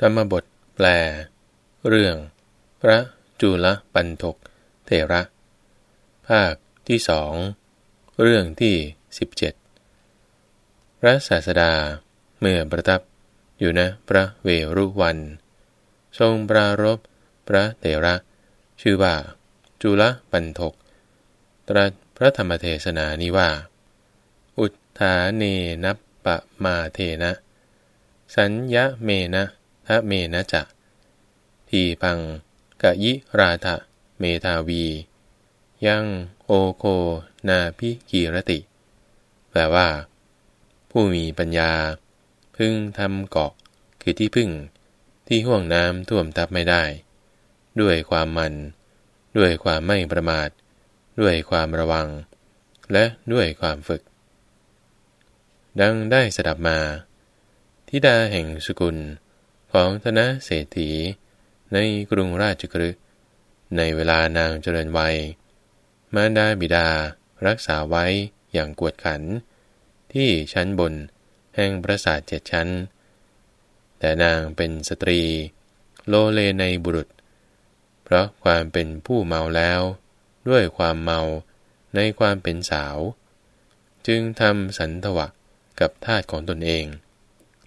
ธรรมบทแปล เรื่อง พระจุลปันทกเทระ ภาคที่สองเรื่องที่ 17 พระศาสดาเมื่อประทับอยู่นะพระเวรุวัน ทรงปรารบพระเทระ ชื่อว่า จุลปันทก ตรัสพระธรรมเทศนานี้ว่า อุทธาเนนัปปะมาเทนะ สัญญะเมนะะเมนะจะทีพังกะยิราทะเมทาวี ยังโอโคนาพิกีรติ แปลว่า ผู้มีปัญญา พึ่งทำเกาะคือที่พึ่ง ที่ห่วงน้ำท่วมทับไม่ได้ ด้วยความมัน ด้วยความไม่ประมาท ด้วยความระวัง และด้วยความฝึก ดังได้สดับมา ทิดาแห่งสกุล ของธนเศรษฐี ในกรุงราชกฤห์ในเวลานางเจริญวัย มารดาบิดารักษาไว้อย่างกวดขัน ที่ชั้นบนแห่งปราสาทเจ็ดชั้น แต่นางเป็นสตรี โลเลในบุรุษ เพราะความเป็นผู้เมาแล้ว ด้วยความเมาในความเป็นสาว จึงทำสันทวะกับทาตของตนเอง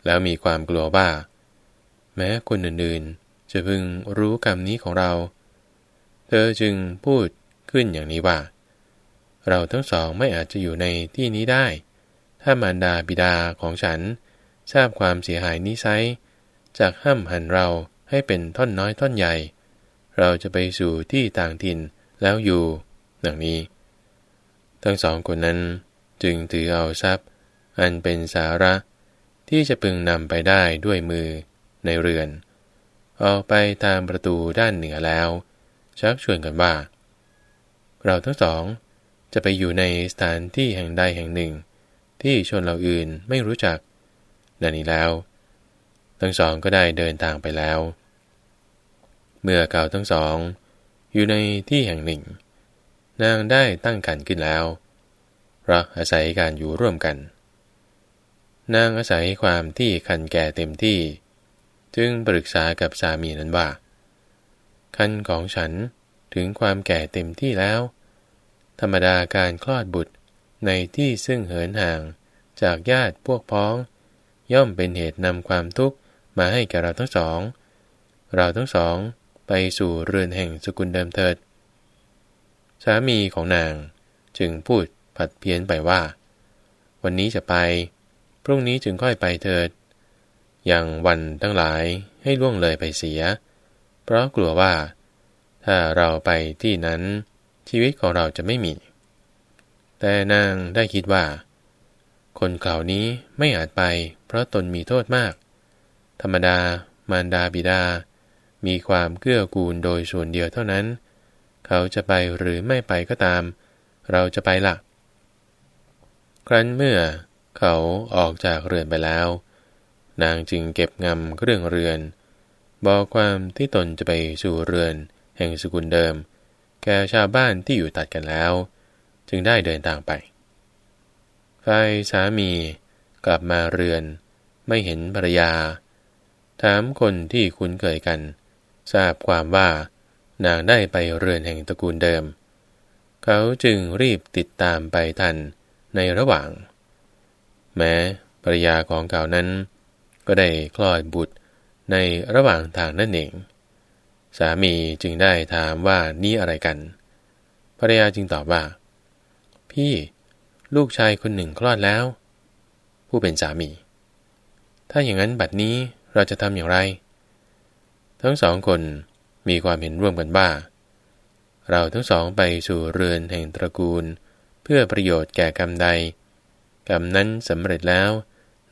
แล้วมีความกลัวว่า แม้คนอื่นๆ จะพึงรู้กรรมนี้ของเรา เธอจึงพูดขึ้นอย่างนี้ว่า เราทั้งสองไม่อาจจะอยู่ในที่นี้ได้ ถ้ามารดาบิดาของฉัน ทราบความเสียหายนิสัยจากห้ามหันเราให้เป็นท่อนน้อยท่อนใหญ่ เราจะไปสู่ที่ต่างถิ่นแล้วอยู่ดังนี้ ทั้งสองคนนั้นจึงถือเอาทรัพย์ อันเป็นสาระที่จะพึงนำไปได้ด้วยมือ ในเรือน ออกไปตามประตูด้านเหนือแล้ว ชักชวนกันว่า เราทั้งสองจะไปอยู่ในสถานที่แห่งใดแห่งหนึ่ง ที่ชนเราอื่นไม่รู้จักดังนี้แล้ว ทั้งสองก็ได้เดินทางไปแล้ว เมื่อเก่าทั้งสอง อยู่ในที่แห่งหนึ่ง นางได้ตั้งครรภ์ขึ้นแล้วรักอาศัยการอยู่ร่วมกัน นางอาศัยความที่คันแก่เต็มที่ จึงปรึกษากับสามีนั้นว่าคันของฉันถึงความแก่เต็มที่แล้ว ธรรมดาการคลอดบุตรในที่ซึ่งเหินห่างจากญาติพวกพ้อง ย่อมเป็นเหตุนำความทุกข์มาให้แก่เราทั้งสอง เราทั้งสองไปสู่เรือนแห่งสกุลเดิมเถิด สามีของนางจึงพูดผัดเพี้ยนไปว่า วันนี้จะไป พรุ่งนี้จึงค่อยไปเถิด อย่างวันทั้งหลายให้ล่วงเลยไปเสีย เพราะกลัวว่า ถ้าเราไปที่นั้น ชีวิตของเราจะไม่มี แต่นางได้คิดว่า คนเก่านี้ไม่อาจไป เพราะตนมีโทษมาก ธรรมดามารดาบิดา มีความเกื้อกูลโดยส่วนเดียวเท่านั้น เขาจะไปหรือไม่ไปก็ตาม เราจะไปละครั้นเมื่อเขาออกจากเรือนไปแล้ว นางจึงเก็บงำเรื่องเรือน บอกความที่ตนจะไปสู่เรือน แห่งสกุลเดิม แก่ชาวบ้านที่อยู่ตัดกันแล้ว จึงได้เดินทางไปฝ่ายสามีกลับมาเรือน ไม่เห็นภรรยา ถามคนที่คุ้นเคยกัน ทราบความว่านางได้ไปเรือนแห่งตระกูลเดิม เขาจึงรีบติดตามไปทันในระหว่าง แม้ภรรยาของเก่านั้น ก็ได้คลอดบุตรในระหว่างทางนั่นเอง สามีจึงได้ถามว่านี่อะไรกัน ภรรยาจึงตอบว่า พี่ ลูกชายคนหนึ่งคลอดแล้ว ผู้เป็นสามี ถ้าอย่างนั้นบัดนี้เราจะทำอย่างไร ทั้งสองคนมีความเห็นร่วมกันว่า เราทั้งสองไปสู่เรือนแห่งตระกูล เพื่อประโยชน์แก่กรรมใด กรรมนั้นสำเร็จแล้ว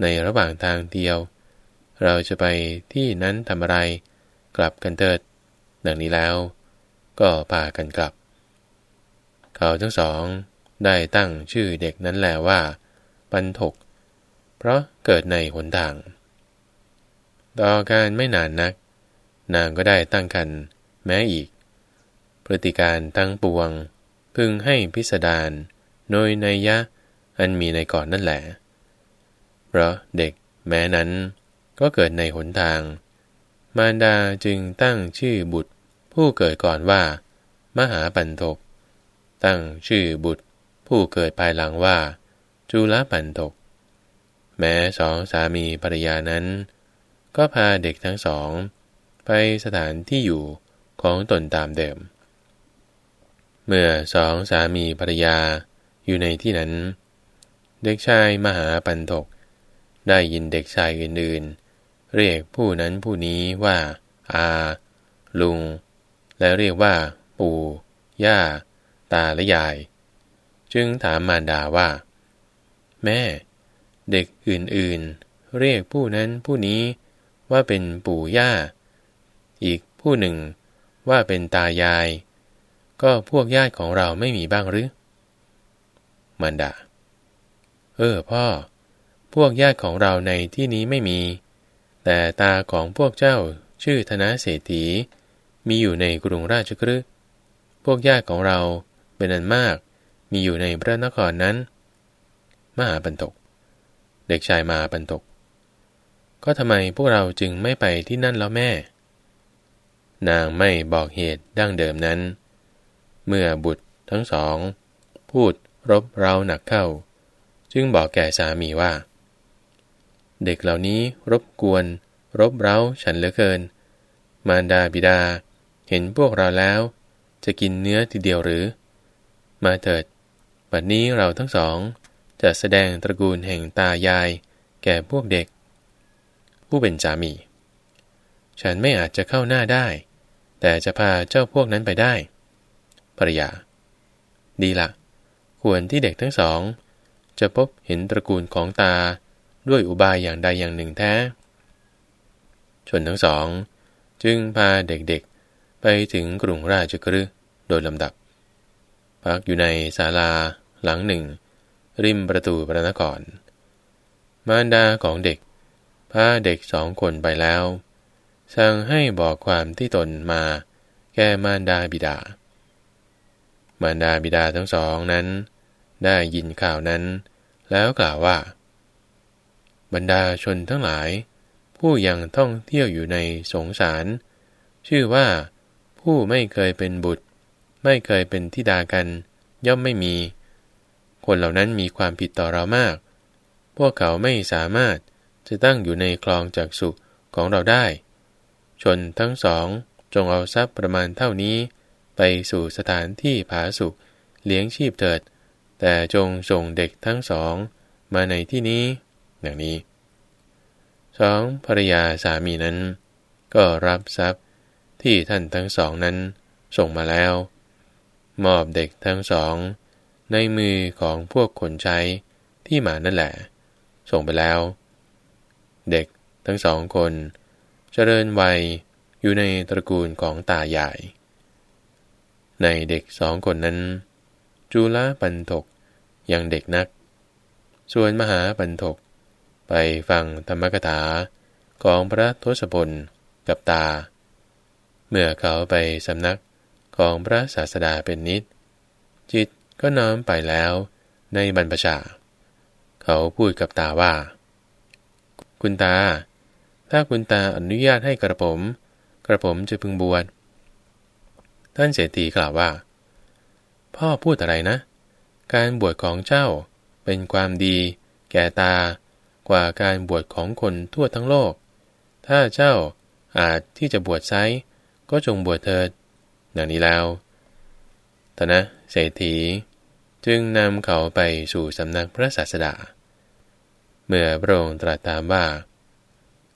ในระหว่างทางเดียว เราจะไปที่นั้นทำอะไร กลับกันเถิด ดังนี้แล้ว ก็พากันกลับ เขาทั้งสองได้ตั้งชื่อเด็กนั้นแหละว่า ปันถก เพราะเกิดในหนทาง ต่อการไม่นานนัก นางก็ได้ตั้งคันแม้อีก พฤติการตั้งปวง พึงให้พิสดารโดยในยะอันมีในก่อนนั่นแหละ เพราะเด็กแม้นั้น ก็เกิดในหนทาง มารดาจึงตั้งชื่อบุตร ผู้เกิดก่อนว่า มหาปันทก ตั้งชื่อบุตร ผู้เกิดภายหลังว่า จุลปันทก แม้สองสามีภรรยานั้น ก็พาเด็กทั้งสอง ไปสถานที่อยู่ของตนตามเดิม เมื่อสองสามีภรรยาอยู่ในที่นั้น เด็กชายมหาปันทกได้ยินเด็กชายอื่นๆ เรียกผู้นั้นผู้นี้ว่า อา ลุง และเรียกว่า ปู่ ย่า ตาและยาย จึงถามมารดาว่า แม่ เด็กอื่นๆ เรียกผู้นั้นผู้นี้ว่าเป็นปู่ย่า อีกผู้หนึ่งว่าเป็นตายาย ก็พวกญาติของเราไม่มีบ้างหรือมารดา เออพ่อ พวกญาติของเราในที่นี้ไม่มี แต่ตาของพวกเจ้าชื่อธนาเศรษฐี มีอยู่ในกรุงราชกฤห์พวกญาติของเราเป็นอันมาก มีอยู่ในพระนครนั้น มหาบันตก เด็กชายมหาบันตก ก็ทำไมพวกเราจึงไม่ไปที่นั่นแล้วแม่ นางไม่บอกเหตุดั้งเดิมนั้น เมื่อบุตรทั้งสอง พูดรบเราหนักเข้า จึงบอกแก่สามีว่า เด็กเหล่านี้รบกวน รบเร้าฉันเหลือเกิน มารดาบิดา เห็นพวกเราแล้ว จะกินเนื้อทีเดียวหรือ มาเถิด บัดนี้เราทั้งสอง จะแสดงตระกูลแห่งตายาย แก่พวกเด็ก ผู้เป็นสามี ฉันไม่อาจจะเข้าหน้าได้ แต่จะพาเจ้าพวกนั้นไปได้ภรรยา ดีละ ควรที่เด็กทั้งสอง จะพบเห็นตระกูลของตา ด้วยอุบายอย่างใดอย่างหนึ่งแท้ ชนทั้งสอง จึงพาเด็กๆ ไปถึงกรุงราชกฤห์โดยลำดับ พักอยู่ในศาลาหลังหนึ่ง ริมประตูพระนคร มารดาของเด็ก พาเด็กสองคนไปแล้ว สั่งให้บอกความที่ตนมาแก่มารดาบิดา มารดาบิดาทั้งสองนั้น ได้ยินข่าวนั้น แล้วกล่าวว่า บรรดาชนทั้งหลาย ผู้ยังท่องเที่ยวอยู่ในสงสาร ชื่อว่า ผู้ไม่เคยเป็นบุตร ไม่เคยเป็นทิดากัน ย่อมไม่มี คนเหล่านั้นมีความผิดต่อเรามาก พวกเขาไม่สามารถจะตั้งอยู่ในคลองจากสุขของเราได้ ชนทั้งสองจงเอาทรัพย์ประมาณเท่านี้ ไปสู่สถานที่ผาสุกเลี้ยงชีพเถิด แต่จงส่งเด็กทั้งสอง มาในที่นี้ อย่างนี้สองภรรยาสามีนั้น ก็รับทรัพย์ที่ท่านทั้งสองนั้นส่งมาแล้ว มอบเด็กทั้งสอง ในมือของพวกคนใช้ที่มานั่นแหละ ส่งไปแล้ว เด็กทั้งสองคนจเจริญวัยอยู่ในตระกูลของตาใหญ่ ในเด็กสองคนนั้น จุลปันทกยังเด็กนัก ส่วนมหาปันทก ไปฟังธรรมกถาของพระทศพลกับตา เมื่อเขาไปสำนักของพระศาสดาเป็นนิด จิตก็น้อมไปแล้วในบรรพชา เขาพูดกับตาว่า คุณตา ถ้าคุณตาอนุญาตให้กระผม กระผมจะพึงบวชท่านเศรษฐีกล่าวว่า พ่อพูดอะไรนะ การบวชของเจ้าเป็นความดี แก่ตา กว่าการบวชของคนทั่วทั้งโลก ถ้าเจ้าอาจที่จะบวชไซก็จงบวชเถิดอย่างนี้แล้วตนะเศรษฐีจึงนำเขาไปสู่สำนักพระศาสดา เมื่อพระองค์ตรัสถามว่า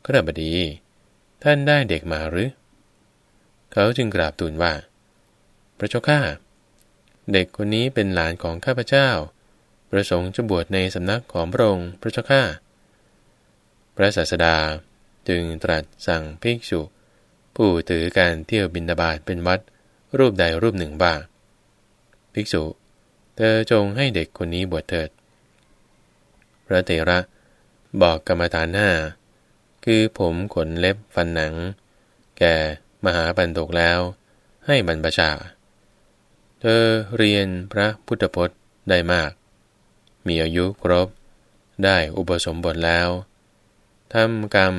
ก็ระบดี ท่านได้เด็กมาหรือ เขาจึงกราบทูลว่า พระเจ้าข้าเด็กคนนี้เป็นหลานของข้าพเจ้า ประสงค์จะบวชในสำนักของพระองค์พระเจ้าข้า พระศาสดาจึงตรัสสั่งภิกษุ ผู้ถือการเที่ยวบินดาบาตเป็นวัดรูปใดรูปหนึ่งบ้าภิกษุ เธอจงให้เด็กคนนี้บวชเถิด พระเถระบอกกรรมฐานห้าคือผมขนเล็บฟันหนัง แก่มหาบันทกแล้ว ให้บรรพชา เธอเรียนพระพุทธพจน์ได้มาก มีอายุครบ ได้อุปสมบทแล้ว ทำกรรม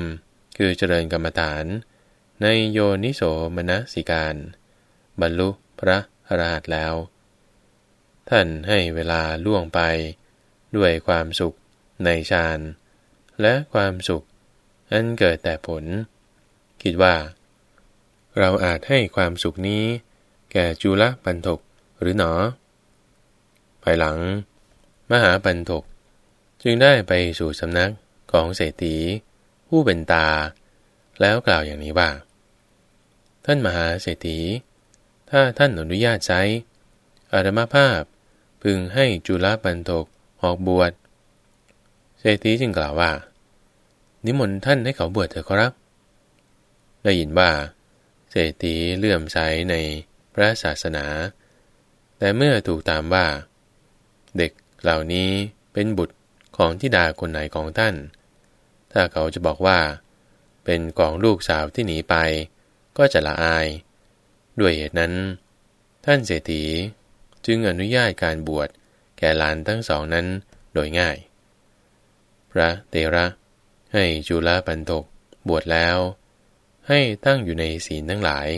คือเจริญกรรมฐาน ในโยนิโสมนสิการ บรรลุพระอรหันต์แล้ว ท่านให้เวลาล่วงไป ด้วยความสุขในฌานและความสุข อันเกิดแต่ผล คิดว่า เราอาจให้ความสุขนี้ แก่จุลปันทกหรือหนอ ภายหลัง มหาปันทกจึงได้ไปสู่สำนักของเศรษฐี ผู้เป็นตา แล้วกล่าวอย่างนี้ว่า ท่านมหาเศรษฐี ถ้าท่านอนุญาตใช้อาตมาภาพพึงให้จุลปันทกออกบวช เศรษฐีจึงกล่าวว่า นิมนต์ท่านให้เขาบวชเถอะครับ ได้ยินว่า เศรษฐีเลื่อมใสในพระศาสนา แต่เมื่อถูกตามว่า เด็กเหล่านี้เป็นบุตรของทิดาคนไหนของท่าน ถ้าเขาจะบอกว่า เป็นของลูกสาวที่หนีไป ก็จะละอาย ด้วยเหตุนั้น ท่านเศรษฐีจึงอนุญาตการบวชแก่หลานทั้งสองนั้นโดยง่าย พระเตระ ให้จุลปันทกบวชแล้ว ให้ตั้งอยู่ในศีลทั้งหลาย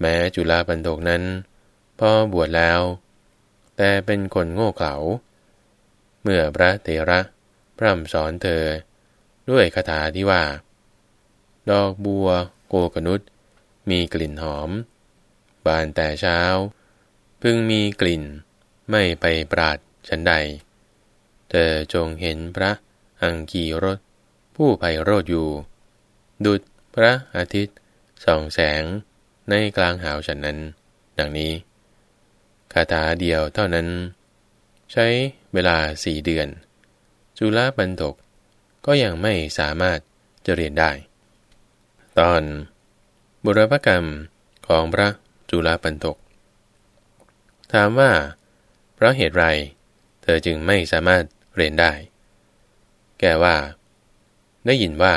แม้จุลปันทกนั้นพอบวชแล้ว แต่เป็นคนโง่เขลาเมื่อพระเตระพร่ำสอนเธอ ด้วยคาถาที่ว่า ดอกบัวโกกนุษมีกลิ่นหอม บานแต่เช้า พึงมีกลิ่น ไม่ไปปราดฉันใด เธอจงเห็นพระอังกีรถ ผู้ไพโรธอยู่ ดุดพระอาทิตย์ส่องแสงในกลางหาวฉันนั้น ดังนี้คาถาเดียวเท่านั้น ใช้เวลาสี่เดือน จุลบันทก ก็ยังไม่สามารถจะเรียนได้ ตอนบุรพกรรมของพระจุลปันทกถามว่า เพราะเหตุไร เธอจึงไม่สามารถเรียนได้ แกว่า ได้ยินว่า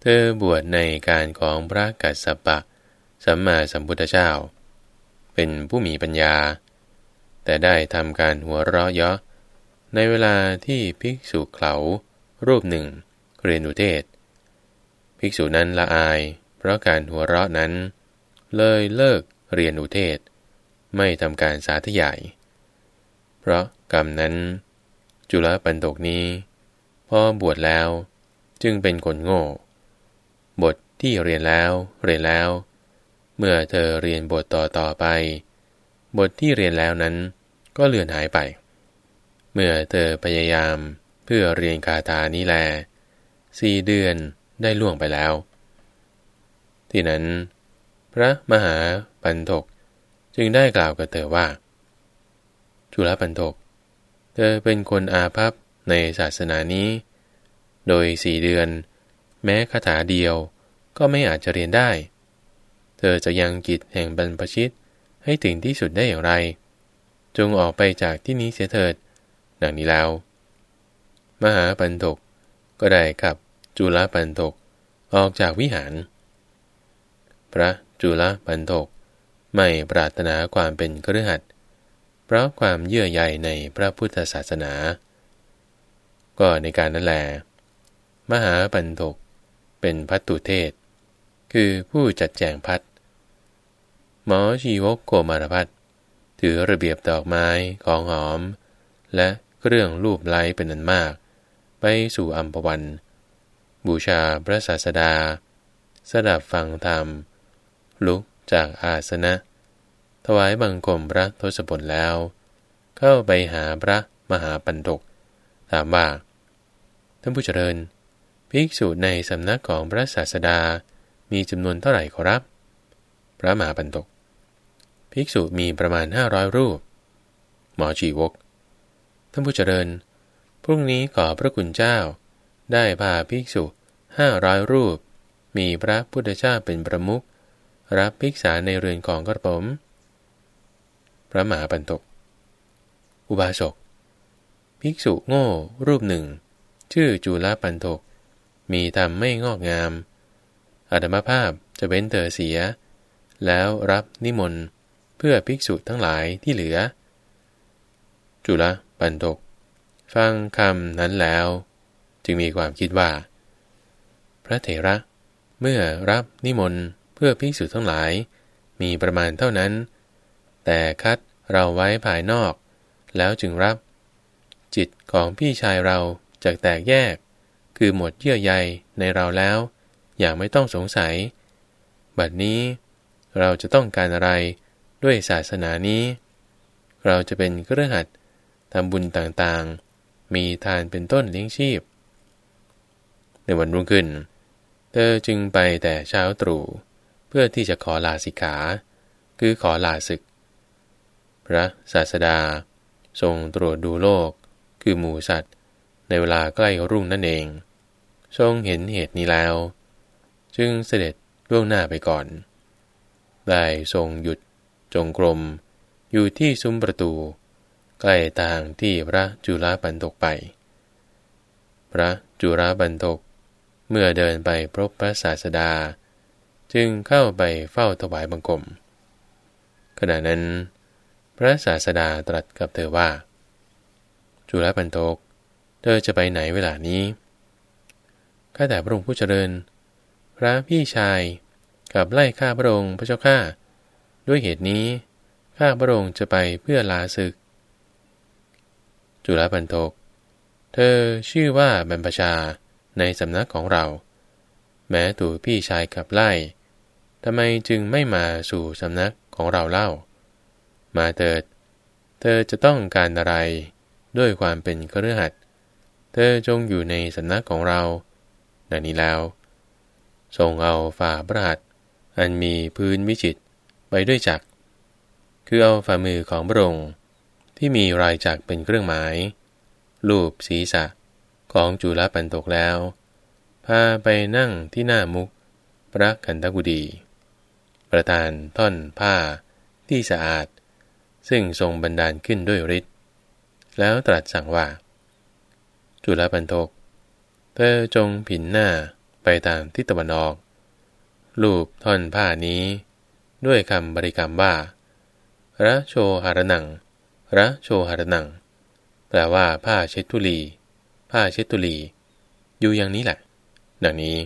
เธอบวชในการของพระกัสสปะ สัมมาสัมพุทธเจ้า เป็นผู้มีปัญญา แต่ได้ทำการหัวเราะเยาะในเวลาที่ภิกษุเขา รูปหนึ่ง เรียนอุเทศ ภิกษุนั้นละอาย เพราะการหัวเราะนั้น เลยเลิกเรียนอุเทศ ไม่ทำการสาธยาย เพราะกรรมนั้น จุลปันตกนี้พอบวชแล้ว จึงเป็นคนโง่ บทที่เรียนแล้ว เรียนแล้ว เมื่อเธอเรียนบทต่อต่อไป บทที่เรียนแล้วนั้นก็เลือนหายไป เมื่อเธอพยายาม พื่อเรียนคาถานี้แลสี่เดือนได้ล่วงไปแล้ว ที่นั้น พระมหาปันทกจึงได้กล่าวกับเธอว่า จุลปันทก เธอเป็นคนอาภัพในศาสนานี้ โดยสี่เดือน แม้คาถาเดียวก็ไม่อาจจะเรียนได้ เธอจะยังกิจแห่งบรรพชิตให้ถึงที่สุดได้อย่างไร จงออกไปจากที่นี้เสียเถิด ดังนี้แล้ว มหาปันทกก็ได้ขับจุลปันทกออกจากวิหาร พระจุลปันทกไม่ปรารถนาความเป็นเครือขัดเพราะความเยื่อใยในพระพุทธศาสนา ก็ในการนั้นแล มหาปันทกเป็นพัตตุเทศ คือผู้จัดแจงพัดหมอชีวกโกมารพัฒถือระเบียบดอกไม้ของหอม และเครื่องรูปไล้เป็นอันมาก ไปสู่อัมพวัน บูชาพระศาสดา สดับฟังธรรม ลุกจากอาสนะ ถวายบังคมพระทศพลแล้ว เข้าไปหาพระมหาปันตกถามว่า ท่านผู้เจริญ ภิกษุในสำนักของพระศาสดามีจำนวนเท่าไหร่ขอรับ พระมหาปันตกภิกษุมีประมาณห้าร้อยรูป หมอชีวก ท่านผู้เจริญ พรุ่งนี้ขอพระคุณเจ้า ได้พาภิกษุห้าร้อยรูป มีพระพุทธเจ้าเป็นประมุขรับภิกษาในเรือนของกระผม พระมหาปันตก อุบาสก ภิกษุโง่รูปหนึ่ง ชื่อจุลปันตก มีธรรมไม่งอกงามอาตมภาพจะเว้นเธอเสีย แล้วรับนิมนต์เพื่อภิกษุทั้งหลายที่เหลือ จุลปันตก ฟังคำนั้นแล้ว จึงมีความคิดว่า พระเถระเมื่อรับนิมนต์เพื่อภิกษุทั้งหลาย มีประมาณเท่านั้น แต่คัดเราไว้ภายนอก แล้วจึงรับ จิตของพี่ชายเราจากแตกแยก คือหมดเยื่อใยในเราแล้ว อย่างไม่ต้องสงสัย บัดนี้เราจะต้องการอะไรด้วยศาสนานี้ เราจะเป็นเครือขัดทำบุญต่างๆ มีทานเป็นต้นเลี้ยงชีพ ในวันรุ่งขึ้น เธอจึงไปแต่เช้าตรู่เพื่อที่จะขอลาสิกขา คือขอลาศึก พระศาสดา ทรงตรวจดูโลก คือหมูสัตว์ ในเวลาใกล้รุ่งนั่นเอง ทรงเห็นเหตุนี้แล้ว จึงเสด็จล่วงหน้าไปก่อน ได้ทรงหยุดจงกรมอยู่ที่ซุ้มประตู ใกล้ทางที่พระจุลปันตกไป พระจุลปันตก เมื่อเดินไปพบพระศาสดา จึงเข้าไปเฝ้าถวายบังคม ขณะนั้น พระศาสดาตรัสกับเธอว่า จุลปันตก เธอจะไปไหนเวลานี้ ข้าแต่พระองค์ผู้เจริญ พระพี่ชายกับไล่ข้าพระองค์พระเจ้าข้าด้วยเหตุนี้ข้าพระองค์จะไปเพื่อลาศึก จุลปันทก เธอชื่อว่าบรรพชาในสำนักของเรา แม้ตัวพี่ชายกับไล่ทำไมจึงไม่มาสู่สำนักของเราเล่า มาเถิด เธอจะต้องการอะไรด้วยความเป็นเครือขัดเธอจงอยู่ในสำนักของเราดังนี้แล้วทรงเอาฝ่าพระหัตอันมีพื้นวิจิตไปด้วยจัก คือเอาฝ่ามือของพระองค์ ที่มีรายจักเป็นเครื่องหมาย รูปศีรษะของจุลปันตกแล้ว พาไปนั่งที่หน้ามุก พระคันธกุดี ประทานท่อนผ้าที่สะอาด ซึ่งทรงบันดาลขึ้นด้วยฤทธิ์แล้วตรัสสั่งว่า จุลปันทก เธอจงผินหน้าไปตามทิศตะวันออกรูปท่อนผ้านี้ ด้วยคำบริกรรมว่าระโชหารนัง ระโชหรนัง แปลว่าผ้าเช็ดทุลี ผ้าเช็ดทุลี อยู่อย่างนี้แหละ ดังนี้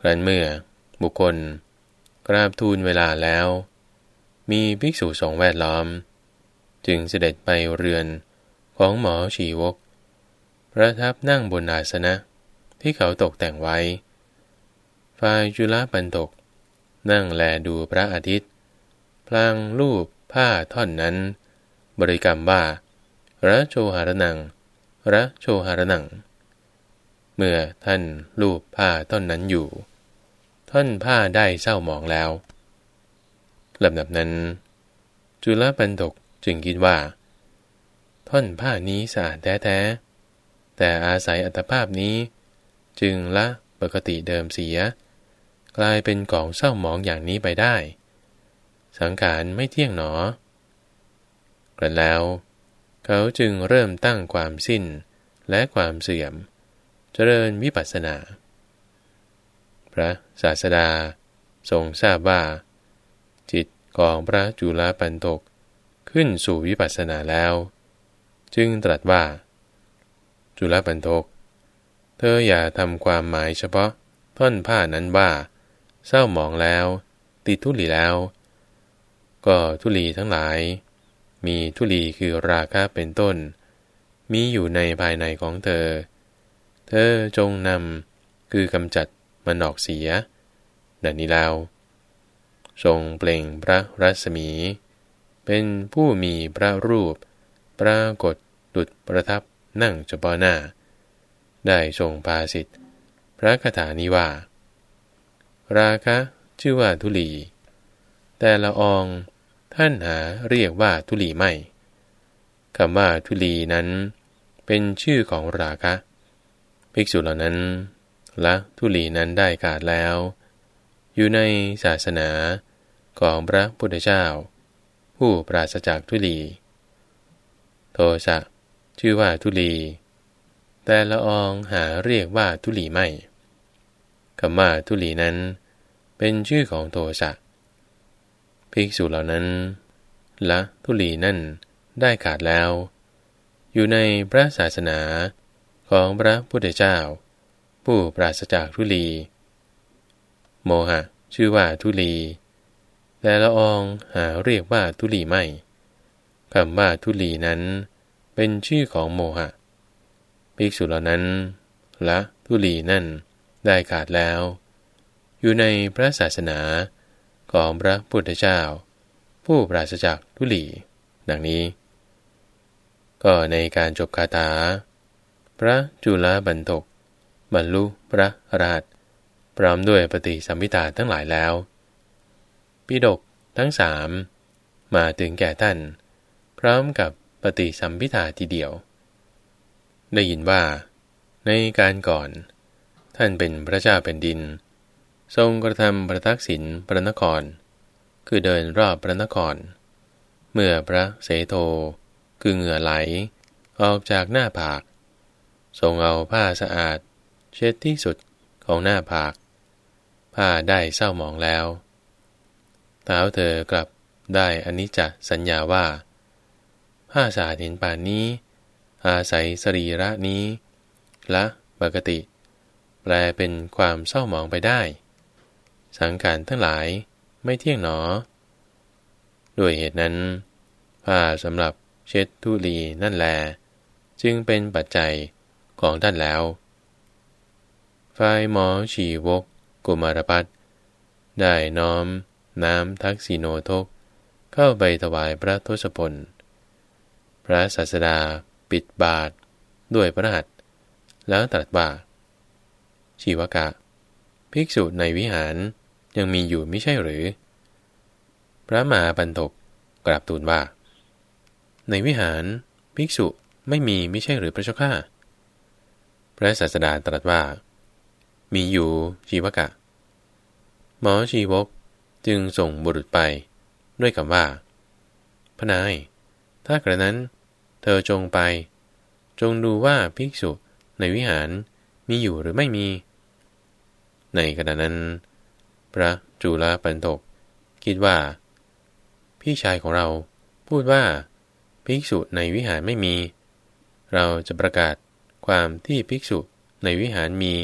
ครั้นเมื่อ บุคคล กราบทูลเวลาแล้ว มีภิกษุสองแวดล้อม จึงเสด็จไปเรือนของหมอชีวก ประทับนั่งบนอาสนะที่เขาตกแต่งไว้ ฝ่ายจุลปันตก นั่งแลดูพระอาทิตย์ พลางรูปผ้าท่อนนั้น บริกรรมว่าระโชหารนังระโชหารนัง เมื่อท่านรูปผ้าท่อนนั้นอยู่ ท่อนผ้าได้เศร้าหมองแล้วลำดับนั้น จุลปันตกจึงคิดว่า ท่อนผ้านี้สะอาดแท้ๆแต่อาศัยอัตภาพนี้ จึงละปกติเดิมเสีย กลายเป็นกองเศร้าหมองอย่างนี้ไปได้ สังขารไม่เที่ยงหนอ กระแล้ว เขาจึงเริ่มตั้งความสิ้นและความเสื่อม เจริญวิปัสสนา พระศาสดา ทรงทราบว่า จิตของพระจุลปันตกขึ้นสู่วิปัสสนาแล้ว จึงตรัสว่า จุลปันทกเธออย่าทำความหมายเฉพาะท่อนผ้านั้นว่า เศร้าหมองแล้ว ติดทุลีแล้ว ก็ทุลีทั้งหลาย มีทุลีคือราคะเป็นต้น มีอยู่ในภายในของเธอ เธอจงนำคือกำจัดมันออกเสียดังนี้แล้วทรงเปล่งพระรัศมี เป็นผู้มีพระรูป ปรากฏดุดประทับนั่งเฉพาะหน้า ได้ทรงพาสิทธิพระคาถานี้ว่า ราคะชื่อว่าทุลี แต่ละออง ท่านหาเรียกว่าทุลีไม่คำว่าทุลีนั้น เป็นชื่อของราคะ ภิกษุเหล่านั้นละทุลีนั้นได้ขาดแล้ว อยู่ในศาสนาของพระพุทธเจ้า ผู้ปราศจากทุลี โทสะชื่อว่าทุลี แต่ละอองหาเรียกว่าทุลีไม่คำว่าทุลีนั้น เป็นชื่อของโทสะ ภิกษุเหล่านั้นละทุลีนั่นได้ขาดแล้ว อยู่ในพระศาสนาของพระพุทธเจ้า ผู้ปราศจากทุลี โมหะชื่อว่าทุลีแต่ละอองหาเรียกว่าทุลีไม่คำว่าทุลีนั้นเป็นชื่อของโมหะภิกษุเหล่านั้นละทุลีนั่นได้ขาดแล้ว อยู่ในพระศาสนา ของพระพุทธเจ้า ผู้ปราศจากทุลี ดังนี้ ก็ในการจบคาถา พระจุลบันทกบรรลุพระราชพร้อมด้วยปฏิสัมพิตาทั้งหลายแล้ว ปิดกทั้งสามมาถึงแก่ท่าน พร้อมกับปฏิสัมพิทาทีเดียว ได้ยินว่า ในการก่อน ท่านเป็นพระเจ้าแผ่นดิน ทรงกระทำประทักษิณพระนคร คือเดินรอบพระนคร เมื่อพระเสโท คือเหงื่อไหล ออกจากหน้าผาก ทรงเอาผ้าสะอาด เช็ดที่สุดของหน้าผาก ผ้าได้เศร้าหมองแล้วเท้าเธอกลับได้อนิจจสัญญาว่า ผ้าสาดเห็นป่านนี้ อาศัยสรีระนี้ ละปกติ แปลเป็นความเศร้าหมองไปได้ สังขารทั้งหลายไม่เที่ยงหนอ ด้วยเหตุนั้น ผ้าสำหรับเช็ดทุลีนั่นแล จึงเป็นปัจจัยของท่านแล้วฝ่ายหมอฉีวกกุมารพัฒได้น้อมน้ำทักษิโนทก เข้าไปถวายพระทศพล พระศาสดาปิดบาทด้วยพระหัตถ์แล้วตรัสว่าชีวกะ ภิกษุในวิหาร ยังมีอยู่ไม่ใช่หรือ พระมหาปันตกกราบทูลว่า ในวิหารภิกษุไม่มีไม่ใช่หรือพระเจ้าข้าพระศาสดาตรัสว่า มีอยู่ชีวกะ หมอชีวกจึงส่งบุรุษไป ด้วยคำว่า พนาย ถ้ากระนั้น เธอจงไป จงดูว่าภิกษุในวิหารมีอยู่หรือไม่มี ในขณะนั้น พระจุลปันตก คิดว่า พี่ชายของเราพูดว่าภิกษุในวิหารไม่มี เราจะประกาศความที่ภิกษุในวิหารมี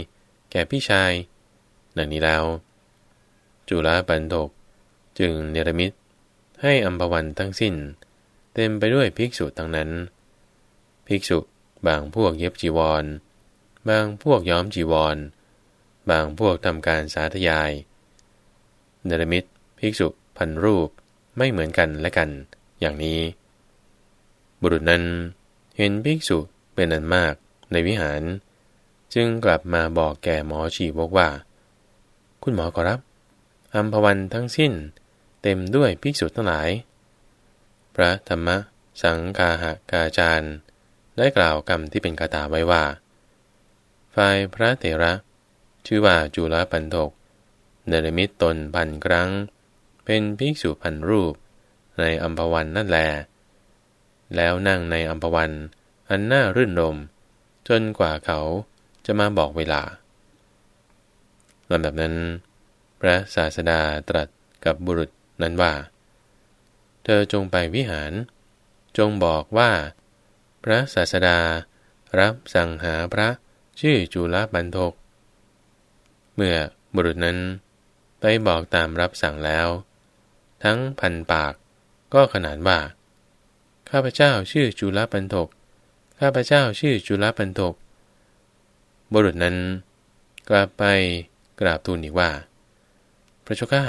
แก่พี่ชายดังนี้แล้ว จุลปันโทกจึงเนรมิตให้อัมพวันทั้งสิ้น เต็มไปด้วยภิกษุทั้งนั้น ภิกษุบางพวกเย็บจีวร บางพวกย้อมจีวร บางพวกทำการสาธยาย เนรมิตภิกษุพันรูปไม่เหมือนกันและกัน อย่างนี้ บุรุษนั้นเห็นภิกษุเป็นอันมากในวิหาร จึงกลับมาบอกแก่หมอชีวกว่า คุณหมอขอรับอัมพวันทั้งสิ้นเต็มด้วยภิกษุทั้งหลาย พระธรรมสังคาหากาจารย์ ได้กล่าวกรรมที่เป็นคาถาไว้ว่า ฝ่ายพระเถระ ชื่อว่าจุลปันทก เนรมิตตนพันครั้ง เป็นภิกษุพันรูป ในอัมพวันนั่นแล แล้วนั่งในอัมพวันอันน่ารื่นรม จนกว่าเขาจะมาบอกเวลาลำดับนั้น พระศาสดาตรัสกับบุรุษนั้นว่า เธอจงไปวิหาร จงบอกว่า พระศาสดารับสั่งหาพระชื่อจุลบันทก เมื่อบุรุษนั้น ไปบอกตามรับสั่งแล้ว ทั้งพันปากก็ขนานว่า ข้าพเจ้าชื่อจุลปันทก ข้าพเจ้าชื่อจุลปันทก บุรุษนั้น กลับไปกราบทูลอีกว่า พระเจ้าข้า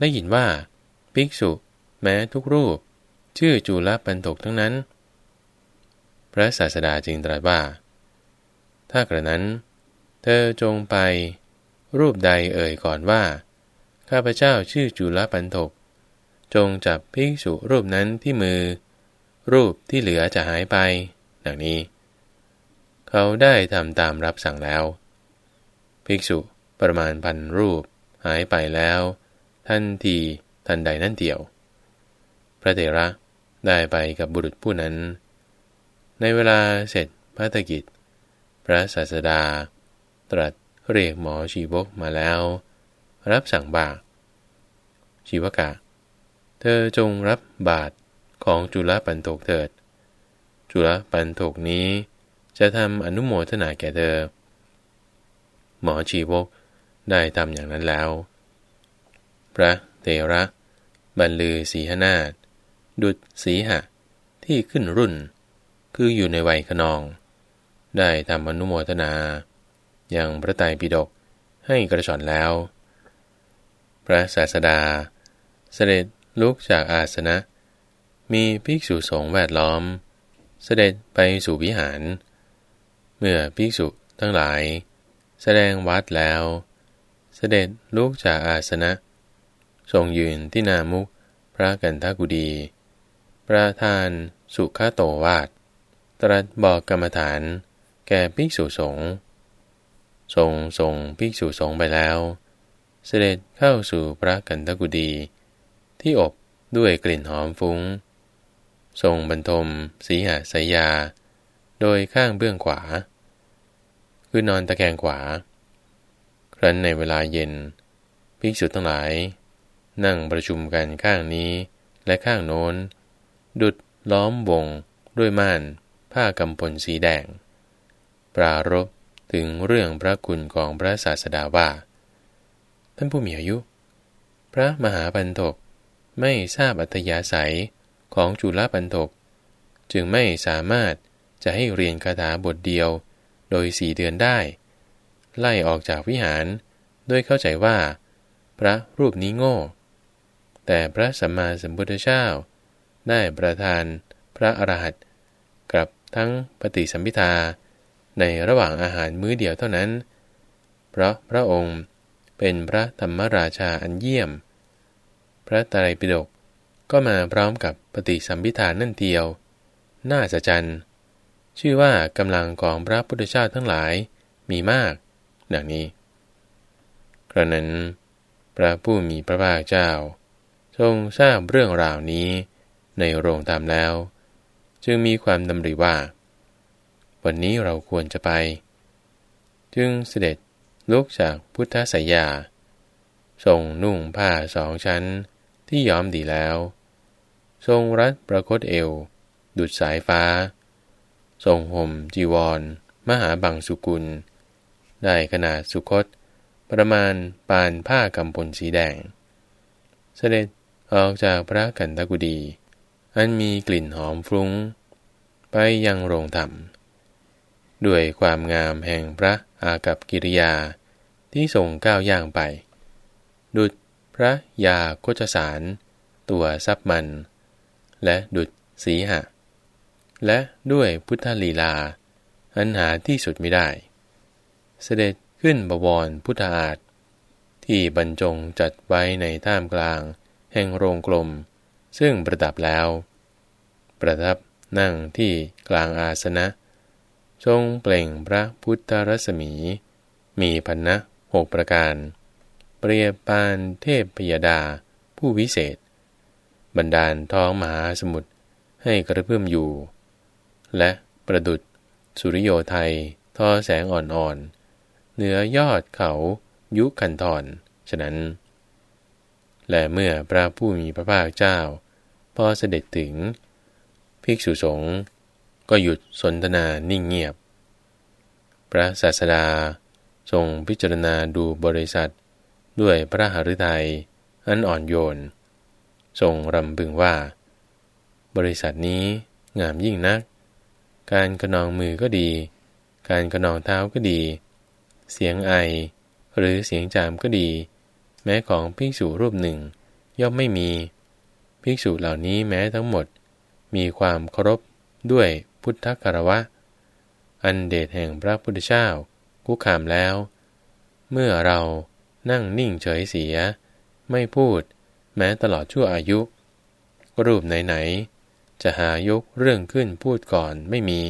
ได้ยินว่า ภิกษุ แม้ทุกรูป ชื่อจุลปันถกทั้งนั้น พระศาสดาจึงตรัสว่า ถ้ากระนั้น เธอจงไป รูปใดเอ่ยก่อนว่า ข้าพเจ้าชื่อจุลปันถก จงจับภิกษุรูปนั้นที่มือ รูปที่เหลือจะหายไป ดังนี้ เขาได้ทำตามรับสั่งแล้ว ภิกษุประมาณพันรูปหายไปแล้ว ทันทีทันใดนั่นเดียว พระเถระได้ไปกับบุรุษผู้นั้น ในเวลาเสร็จพระตกิจ พระศาสดา ตรัส เรียกหมอชีวกมาแล้ว รับสั่งบาชีวกะ เธอจงรับบาทของจุลปันโทกเถิด จุลปันโทกนี้จะทำอนุโมทนาแก่เธอ หมอชีวกได้ทำอย่างนั้นแล้ว พระเทระ บรรลือสีหนาฏดุดสีหะ ที่ขึ้นรุ่น คืออยู่ในวัยขนอง ได้ทำอนุโมทนา อย่างพระไตรปิฎกให้กระชอนแล้ว พระศาสดา เสด็จลุกจากอาสนะ มีภิกษุสงฆ์แวดล้อม เสด็จไปสู่วิหาร เมื่อภิกษุทั้งหลาย แสดงวัดแล้ว เสด็จลุกจากอาสนะ ทรงยืนที่นามุกพระกันทกุดี ประธานสุขโตวาด ตรัสบอกกรรมฐาน แก่ภิกษุสงฆ์ ทรงทรงภิกษุสงฆ์ไปแล้ว เสด็จเข้าสู่พระกันทกุดี ที่อบด้วยกลิ่นหอมฟุง้ง ทรงบรรทมสีหาสายา โดยข้างเบื้องขวา คือนอนตะแคงขวา ครั้นในเวลาเย็น ภิกษุทั้งหลาย นั่งประชุมกันข้างนี้และข้างโน้น ดุดล้อมวงด้วยม่านผ้ากำพลสีแดง ปรารบ ถึงเรื่องพระคุณของพระศาสดาว่า ท่านผู้มีอายุ พระมหาปันทกไม่ทราบอัตยาศัยของจุลปันทกจึงไม่สามารถจะให้เรียนคาถาบทเดียวโดยสี่เดือนได้ ไล่ออกจากวิหารโดยเข้าใจว่า พระรูปนี้โง่ แต่พระสัมมาสัมพุทธเจ้า ได้ประทานพระอรหันต์กับทั้งปฏิสัมพิทา ในระหว่างอาหารมื้อเดียวเท่านั้น เพราะพระองค์เป็นพระธรรมราชาอันเยี่ยม พระไตรปิฎกก็มาพร้อมกับปฏิสัมพิธานั่นเดียว น่าจะจันชื่อว่ากำลังของพระพุทธเจ้าทั้งหลายมีมาก ดังนี้กระนั้น พระผู้มีพระภาคเจ้า ทรงทราบเรื่องราวนี้ในโรงตามแล้ว จึงมีความดำริว่า วันนี้เราควรจะไป จึงเสด็จลุกจากพุทธสยาทรงนุ่งผ้าสองชั้นที่ย้อมดีแล้ว ทรงรัดประคตเอว ดุดสายฟ้า ทรงห่มจีวร มหาบังสุกุล ได้ขนาดสุคต ประมาณปานผ้ากำพลสีแดง เสด็จออกจากพระกันตกุดี อันมีกลิ่นหอมฟรุง้ง ไปยังโรงธรรม ด้วยความงามแห่งพระอากับกิริยาที่ทรงก้าวย่างไป ดุดพระยาโคจสาร ตัวซับมัน และดุดสีหะ และด้วยพุทธลีลา อันหาที่สุดไม่ได้ เสด็จขึ้นบวรพุทธอาฏที่บรรจงจัดไว้ในท่ามกลาง แห่งโรงกลม ซึ่งประดับแล้ว ประทับนั่งที่กลางอาสนะ ทรงเปล่งพระพุทธรัศมี มีพันนะหกประการ เปรียบปานเทพพยดา ผู้วิเศษ บรรดาลท้องมหาสมุทรให้กระเพื่อมอยู่ และประดุดสุริโยไทยทอแสงอ่อนๆ เหนือยอดเขายุคันทอนฉะนั้น และเมื่อพระผู้มีพระภาคเจ้า พอเสด็จถึงภิกษุสงฆ์ ก็หยุดสนทนานิ่งเงียบ พระศาสดาทรงพิจารณาดูบริษัท ด้วยพระหฤทัยอันอ่อนโยน ทรงรำบึงว่า บริษัทนี้งามยิ่งนัก การกระนองมือก็ดี การกระนองเท้าก็ดี เสียงไอ หรือเสียงจามก็ดี แม้ของภิกษุรูปหนึ่ง ย่อมไม่มี ภิกษุเหล่านี้แม้ทั้งหมด มีความเคารพด้วย พุทธคารวะ อันเดชแห่งพระพุทธเจ้ากุขามแล้ว เมื่อเรานั่งนิ่งเฉยเสีย ไม่พูดแม้ตลอดชั่วอายุ รูปไหนๆ จะหายกเรื่องขึ้นพูดก่อนไม่มี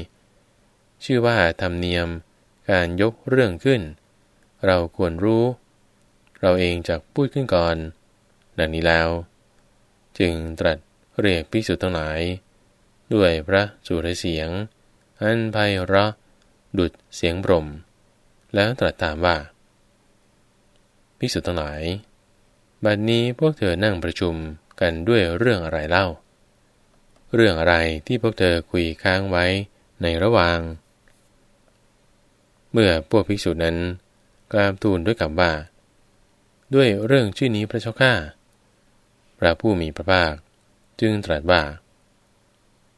ชื่อว่าธรรมเนียมการยกเรื่องขึ้น เราควรรู้ เราเองจะพูดขึ้นก่อน ดังนี้แล้ว จึงตรัสเรียกพิสุทั้งหลาย ด้วยพระสุรเสียง อันไพเราะ ดุดเสียงบรม แล้วตรัสตามว่าภิกษุทั้งหลาย บัดนี้พวกเธอนั่งประชุมกันด้วยเรื่องอะไรเล่า เรื่องอะไรที่พวกเธอคุยค้างไว้ในระหว่าง เมื่อพวกภิกษุนั้นกราบทูลด้วยกับว่า ด้วยเรื่องชื่อนี้พระเจ้าข้า พระผู้มีพระภาค จึงตรัสว่า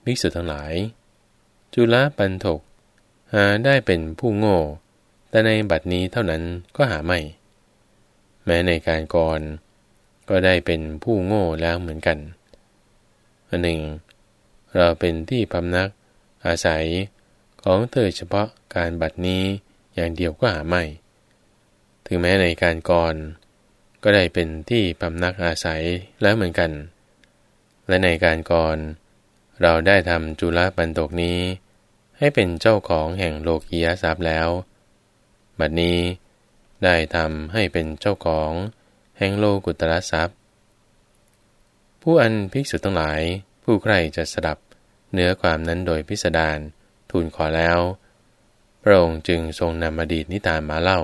ภิกษุทั้งหลาย จุลปันถก หาได้เป็นผู้โง่ แต่ในบัดนี้เท่านั้นก็หาไม่ แม้ในการก่อนก็ได้เป็นผู้โง่แล้วเหมือนกันอันหนึ่ง เราเป็นที่พำนักอาศัยของเธอเฉพาะการบัดนี้อย่างเดียวก็หาไม่ ถึงแม้ในการก่อน ก็ได้เป็นที่พำนักอาศัยแล้วเหมือนกัน และในการก่อน เราได้ทำจุลปันตกนี้ ให้เป็นเจ้าของแห่งโลกียทรัพย์แล้ว บัดนี้ได้ทำให้เป็นเจ้าของแห่งโลกุตระทรัพย์ ผู้อันภิกษุทั้งหลาย ผู้ใครจะสดับเนื้อความนั้นโดยพิสดารทูลขอแล้ว พระองค์จึงทรงนำอดีตนิทานมาเล่า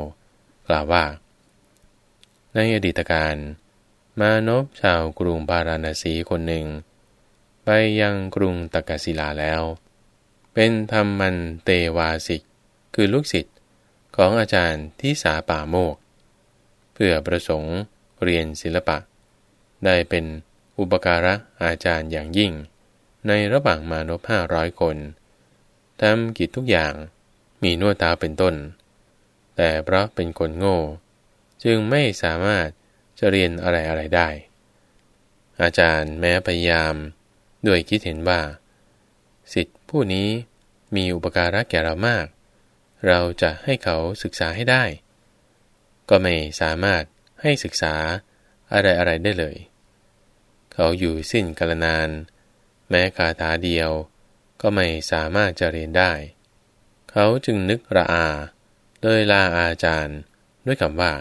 กล่าวว่า ในอดีตการ มานพชาวกรุงปาราณสีคนหนึ่ง ไปยังกรุงตกศิลาแล้ว เป็นธรรมมันเตวาสิก คือลูกศิษย์ของอาจารย์ที่สาป่าโมก เพื่อประสงค์เรียนศิลปะ ได้เป็นอุปการะอาจารย์อย่างยิ่ง ในระหว่างมานพห้าร้อยคนทำกิจทุกอย่างมีนวดตาเป็นต้น แต่เพราะเป็นคนโง่ จึงไม่สามารถจะเรียนอะไรอะไรได้ อาจารย์แม้พยายาม ด้วยคิดเห็นว่า สิทธิผู้นี้มีอุปการะแก่เรามาก เราจะให้เขาศึกษาให้ได้ ก็ไม่สามารถให้ศึกษาอะไรอะไรได้เลย เขาอยู่สิ้นกาลนาน แม้คาถาเดียว ก็ไม่สามารถจะเรียนได้ เขาจึงนึกระอาเลยลาอาจารย์ด้วยคำว่า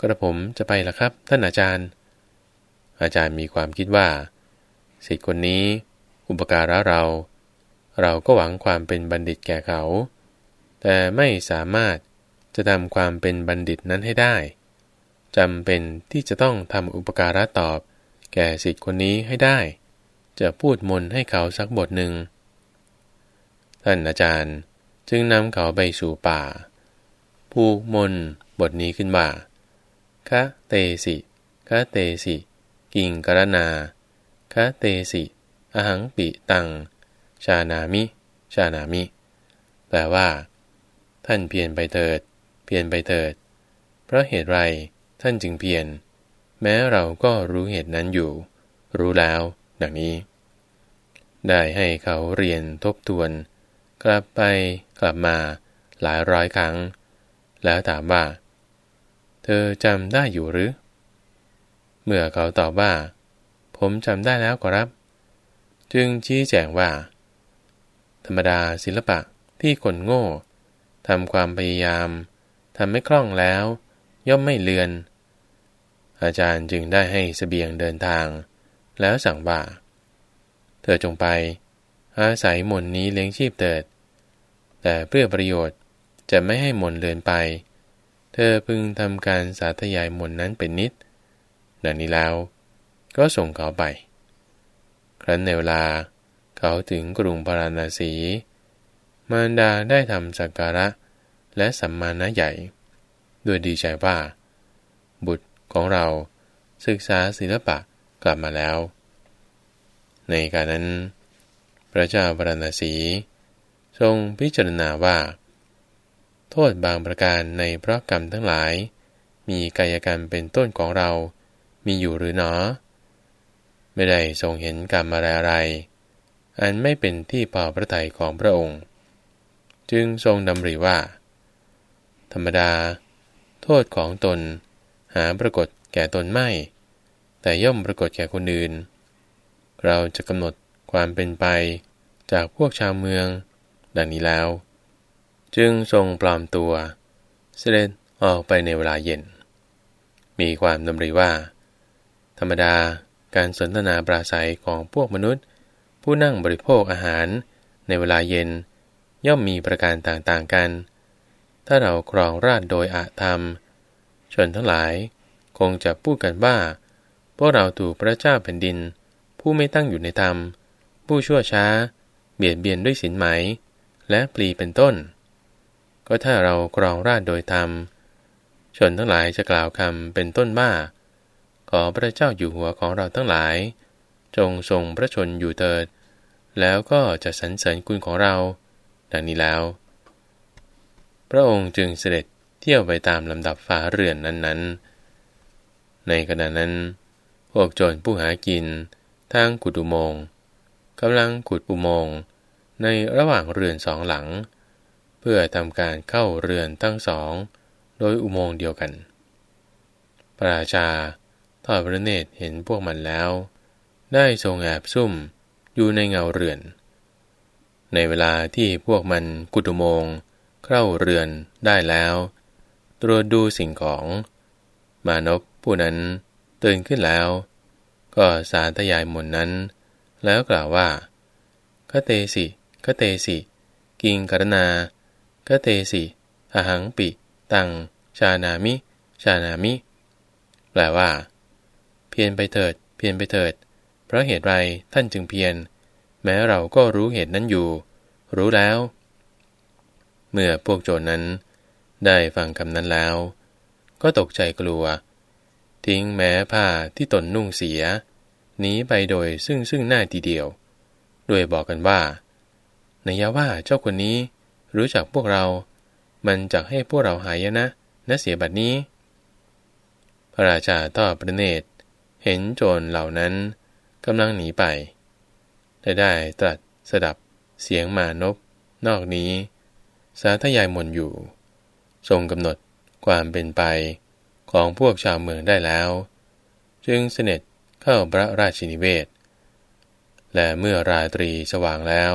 กระผมจะไปละครับท่านอาจารย์ อาจารย์มีความคิดว่า สิทธิคนนี้ อุปการะเรา เราก็หวังความเป็นบัณฑิตแก่เขา แต่ไม่สามารถจะทำความเป็นบัณฑิตนั้นให้ได้จำเป็นที่จะต้องทำอุปการะตอบ แก่สิทธิคนนี้ให้ได้ จะพูดมนให้เขาสักบทหนึ่งท่านอาจารย์จึงนำเขาไปสู่ป่า ผูกมนบทนี้ขึ้นว่าคะเตสิคะเตสิ กิงกรณาะเตสิ อหังปิตัง ชานามิ ชานามิ แปลว่า ท่านเพียรไปเถิด เพียรไปเถิด เพราะเหตุไรท่านจึงเพียร แม้เราก็รู้เหตุนั้นอยู่ รู้แล้ว ดังนี้ ได้ให้เขาเรียนทบทวน กลับไปกลับมาหลายร้อยครั้ง แล้วถามว่า เธอจำได้อยู่หรือ เมื่อเขาตอบว่า ผมจำได้แล้วขอรับ จึงชี้แจงว่า ธรรมดาศิลปะที่คนโง่ทำความพยายามทำไม่คล่องแล้ว ย่อมไม่เลือน อาจารย์จึงได้ให้สเสบียงเดินทาง แล้วสั่งว่า เธอจงไป อาศัยมนนี้เลี้ยงชีพเติด แต่เพื่อประโยชน์จะไม่ให้มนเลือนไป เธอพึงทำการสาธยายมนนั้นเป็นนิด ดังนี้แล้ว ก็ส่งเขาไป ครั้นในเวลาเขาถึงกรุงพาราณสี มารดาได้ทำสักการะและสัมมาณะใหญ่ ด้วยดีใจว่า บุตรของเราศึกษาศิลปะกลับมาแล้ว ในการนั้น พระเจ้าบราณสี ทรงพิจารณาว่า โทษบางประการในเพราะกรรมทั้งหลาย มีกายกรรมเป็นต้นของเรามีอยู่หรือหนอ ไม่ได้ทรงเห็นกรรมอะไรอะไร อันไม่เป็นที่พอพระทัยของพระองค์ จึงทรงดำริว่า ธรรมดา โทษของตนหาปรากฏแก่ตนไม่ แต่ย่อมปรากฏแก่คนอื่น เราจะกำหนดความเป็นไปจากพวกชาวเมือง ดังนี้แล้ว จึงทรงปลอมตัว เสด็จออกไปในเวลาเย็น มีความดำริว่า ธรรมดา การสนทนาปราศัยของพวกมนุษย์ ผู้นั่งบริโภคอาหาร ในเวลาเย็น ย่อมมีประการต่างๆกัน ถ้าเราครองราชโดยอาธรรม ชนทั้งหลายคงจะพูดกันว่า พวกเราถูกพระเจ้าแผ่นดิน ผู้ไม่ตั้งอยู่ในธรรม ผู้ชั่วช้า เบียดเบียนด้วยสินไหม และปลีเป็นต้น ก็ถ้าเรากรองราชโดยธรรมชชนทั้งหลายจะกล่าวคำเป็นต้นว่า ขอพระเจ้าอยู่หัวของเราทั้งหลาย จงทรงพระชนอยู่เถิด แล้วก็จะสรรเสริญคุณของเรา ดังนี้แล้ว พระองค์จึงเสด็จเที่ยวไปตามลำดับฟ้าเรือนนั้นๆ ในขณะนั้น พวกโจรผู้หากินทางกุดอุโมงกำลังขุดอุโมงค์ในระหว่างเรือนสองหลัง เพื่อทำการเข้าเรือนทั้งสอง โดยอุโมงค์เดียวกัน พระราชา ทอดพระเนตรเห็นพวกมันแล้ว ได้ทรงแอบซุ่มอยู่ในเงาเรือน ในเวลาที่พวกมันกุตุโมงเข้าเรือนได้แล้ว ตรวจดูสิ่งของ มานพผู้นั้นตื่นขึ้นแล้ว ก็สาธยายมนนั้น แล้วกล่าวว่าคเตสิคเตสิ กิงกรณาคเตสิอหังปิ ตัง ชานามิ ชานามิ แปลว่า พียรไปเถิด เพียรไปเถิด เพราะเหตุไรท่านจึงเพียร แม้เราก็รู้เหตุนั้นอยู่ รู้แล้ว เมื่อพวกโจรนั้น ได้ฟังคำนั้นแล้ว ก็ตกใจกลัว ทิ้งแม้ผ้าที่ตนนุ่งเสียหนีไปโดยซึ่งซึ่งหน้าทีเดียว ด้วยบอกกันว่านายว่าเจ้าคนนี้รู้จักพวกเรา มันจะให้พวกเราหายนะนะเสียบัดนี้ พระราชาทอดพระเนตร เห็นโจรเหล่านั้นกำลังหนีไปได้ได้ตรัสสดับเสียงมานพนอกนี้ สาธยายมนอยู่ ทรงกำหนดความเป็นไปของพวกชาวเมืองได้แล้ว จึงเสด็จเข้าพระราชินิเวศ และเมื่อราตรีสว่างแล้ว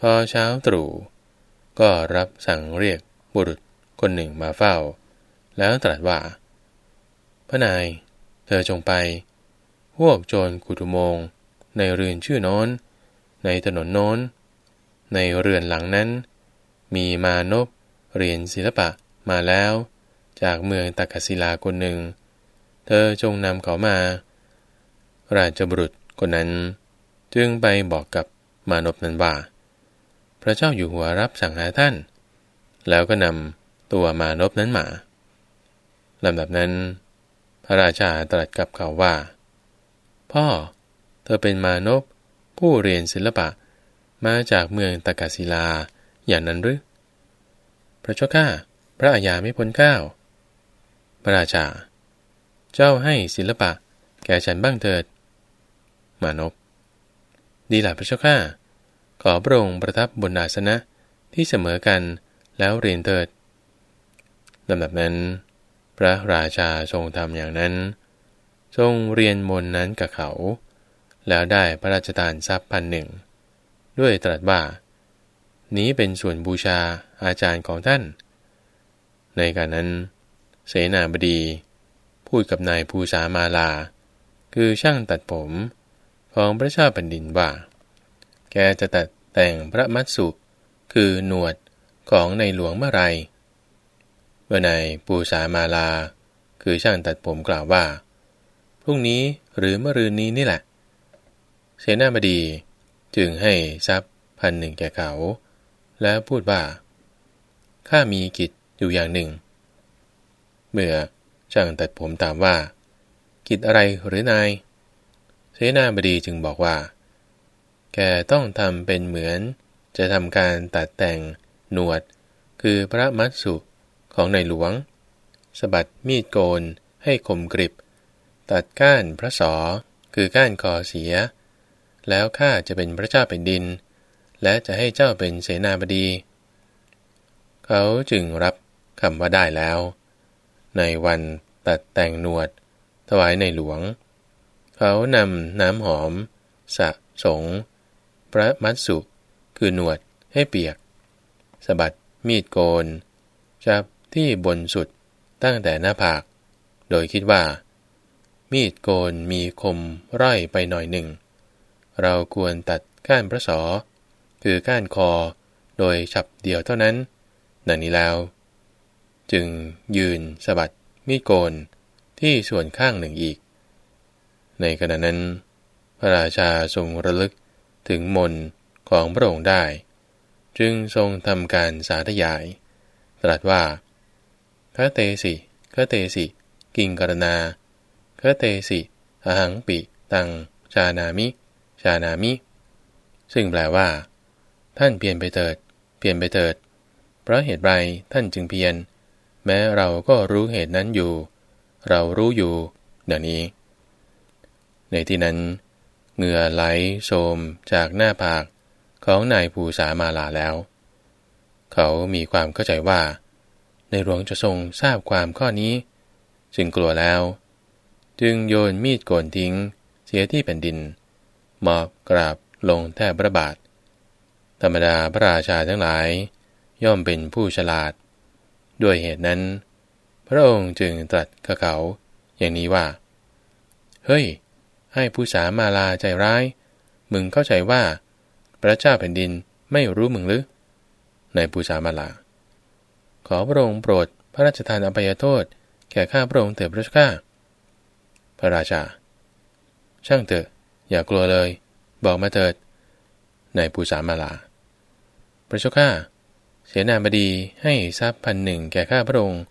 พอเช้าตรู่ก็รับสั่งเรียกบุรุษคนหนึ่งมาเฝ้า แล้วตรัสว่า พระนาย ธอจงไป พวกโจรกุตุมง ในเรือนชื่อโน้น ในถนนโน้น ในเรือนหลังนั้น มีมานพเรียนศิลปะมาแล้ว จากเมืองตักศิลาคนหนึ่ง เธอจงนำเขามา ราชบุรุษคนนั้น จึงไปบอกกับมานพนั้นว่า พระเจ้าอยู่หัวรับสั่งหาท่าน แล้วก็นำตัวมานพนั้นมาลำดับนั้น ระราชาตรัสกับเขาว่า พ่อ เธอเป็นมานพผู้เรียนศิลปะ มาจากเมืองตากาศิลา อย่างนั้นหรือ พระเจ้าข้า พระอาญาไม่พ้นก้าวพระราชา เจ้าให้ศิลปะ แก่ฉันบ้างเถิด มานพดีหละพระเจ้าข้า ขอพระองค์ประทับบนอาสนะที่เสมอกันแล้วเรียนเถิดลำดับนั้น พระราชาทรงทำอย่างนั้น ทรงเรียนมนนั้นกับเขา แล้วได้พระราชทานทรัพย์พันหนึ่ง ด้วยตรัสว่า นี้เป็นส่วนบูชาอาจารย์ของท่าน ในการนั้น เสนาบดี พูดกับนายภูษามาลา คือช่างตัดผมของพระเจ้าแผ่นดินว่า แกจะตัดแต่งพระมัตสุ คือหนวดของในหลวงเมื่อไร เมื่อนายปูสามาลา คือช่างตัดผมกล่าวว่า พรุ่งนี้หรือเมื่อรืนนี้นี่แหละ เสนาบดีจึงให้ทรัพย์พันหนึ่งแก่เขา แล้วพูดว่าข้ามีกิจอยู่อย่างหนึ่ง เมื่อช่างตัดผมถามว่า กิจอะไรหรือนาย เสนาบดีจึงบอกว่า แกต้องทำเป็นเหมือน จะทำการตัดแต่งหนวด คือพระมัตสุ ของในหลวงสบัดมีดโกนให้คมกริบ ตัดก้านพระสอคือก้านคอเสีย แล้วข้าจะเป็นพระเจ้าเป็นดิน และจะให้เจ้าเป็นเสนาบดี เขาจึงรับคำว่าได้แล้ว ในวันตัดแต่งหนวด ถวายในหลวง เขานำน้ำหอม สะสง พระมัตสุ คือหนวดให้เปียกสะบัดมีดโกนจับ ที่บนสุดตั้งแต่หน้าผาก โดยคิดว่า มีดโกนมีคมร่อยไปหน่อยหนึ่ง เราควรตัดก้านพระสอ คือก้านคอโดยฉับเดียวเท่านั้น ดังนี้แล้ว จึงยืนสะบัดมีดโกนที่ส่วนข้างหนึ่งอีก ในขณะนั้น พระราชาทรงระลึกถึงมนของพระองค์ได้ จึงทรงทำการสาธยาย ตรัสว่า พระเตสิคเตสิ กิงกรณาคเตสิอหังปิตังชานามิ ชานามิ ซึ่งแปลว่า ท่านเปลี่ยนไปเถิดเปลี่ยนไปเถิด เพราะเหตุไรท่านจึงเพียน แม้เราก็รู้เหตุนั้นอยู่ เรารู้อยู่ดังนี้ ในที่นั้น เหงื่อไหลโสมจากหน้าผากของนายภูสามาลาแล้ว เขามีความเข้าใจว่า ในหลวงจะทรงทราบความข้อนี้ จึงกลัวแล้ว จึงโยนมีดโกนทิ้ง เสียที่แผ่นดินหมอบกราบลงแทบพระบาท ธรรมดาพระราชาทั้งหลาย ย่อมเป็นผู้ฉลาด ด้วยเหตุนั้น พระองค์จึงตรัสกับเขา อย่างนี้ว่า เฮ้ย ให้ผู้สามาลาใจร้าย มึงเข้าใจว่า พระเจ้าแผ่นดินไม่รู้มึงหรือ ในปูชามาลา ขอพระองค์โปรดพระราชทานอภัยโทษ แก่ข้าพระองค์เถิดพระเจ้าข้าพระราชา ช่างเถอะ อย่ากลัวเลย บอกมาเถิดในปูชามาลา พระเจ้าข้าเสนาบดีให้ทรัพย์พันหนึ่งแก่ข้าพระองค์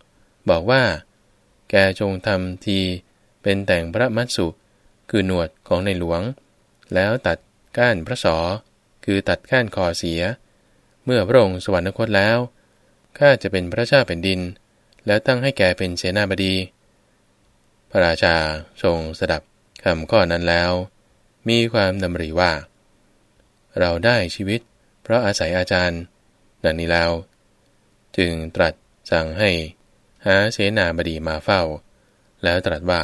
บอกว่า แกจงทำทีเป็นแต่งพระมัตสุ คือหนวดของในหลวง แล้วตัดก้านพระสอ คือตัดก้านคอเสีย เมื่อพระองค์สวรรคตแล้ว ข้าจะเป็นพระเจ้าแผ่นดิน แล้วตั้งให้แกเป็นเสนาบดี พระราชาทรงสดับคำข้อนั้นแล้ว มีความดำริว่า เราได้ชีวิต เพราะอาศัยอาจารย์ ดังนี้แล้ว จึงตรัสสั่งให้หาเสนาบดีมาเฝ้า แล้วตรัสว่า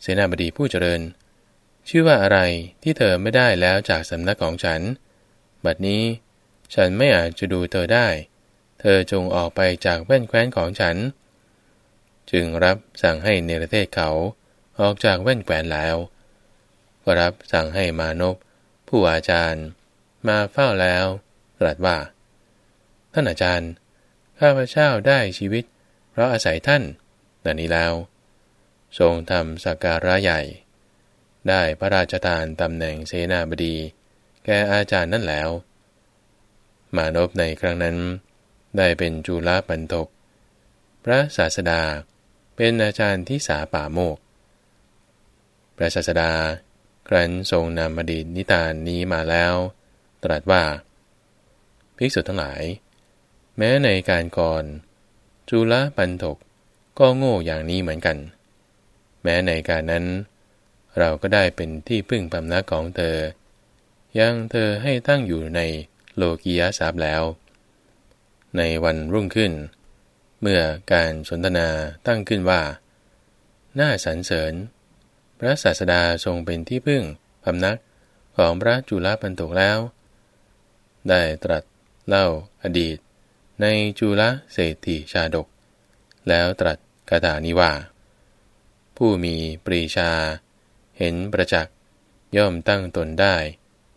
เสนาบดีผู้เจริญ ชื่อว่าอะไรที่เธอไม่ได้แล้วจากสำนักของฉัน บัดนี้ฉันไม่อาจจะดูเธอได้ เธอจงออกไปจากแว่นแคว้นของฉัน จึงรับสั่งให้เนรเทศเขาออกจากแว่นแคว้นแล้ว ก็รับสั่งให้มานพผู้อาจารย์ มาเฝ้าแล้วตรัสว่า ท่านอาจารย์ ข้าพเจ้าได้ชีวิต เพราะอาศัยท่านดังนี้แล้ว ทรงทำสักการะใหญ่ ได้พระราชทานตำแหน่งเสนาบดี แก่อาจารย์นั่นแล้ว มานพในครั้งนั้น ได้เป็นจุลปันทก พระศาสดาเป็นอาจารย์ที่สาป่าโมก พระศาสดา ครั้นทรงนำอดีตนิทานนี้มาแล้ว ตรัสว่า ภิกษุทั้งหลาย แม้ในการก่อน จุลปันทกก็โง่อย่างนี้เหมือนกัน แม้ในการนั้น เราก็ได้เป็นที่พึ่งพำนักของเธอ ยังเธอให้ตั้งอยู่ในโลกียทรัพย์แล้ว ในวันรุ่งขึ้น เมื่อการสนทนาตั้งขึ้นว่า น่าสรรเสริญ พระศาสดาทรงเป็นที่พึ่งพำนักของพระจุลปันตกแล้ว ได้ตรัสเล่าอดีต ในจุลเศรษฐีชาดก แล้วตรัสคาถานี้ว่า ผู้มีปรีชา เห็นประจักษ์ย่อมตั้งตนได้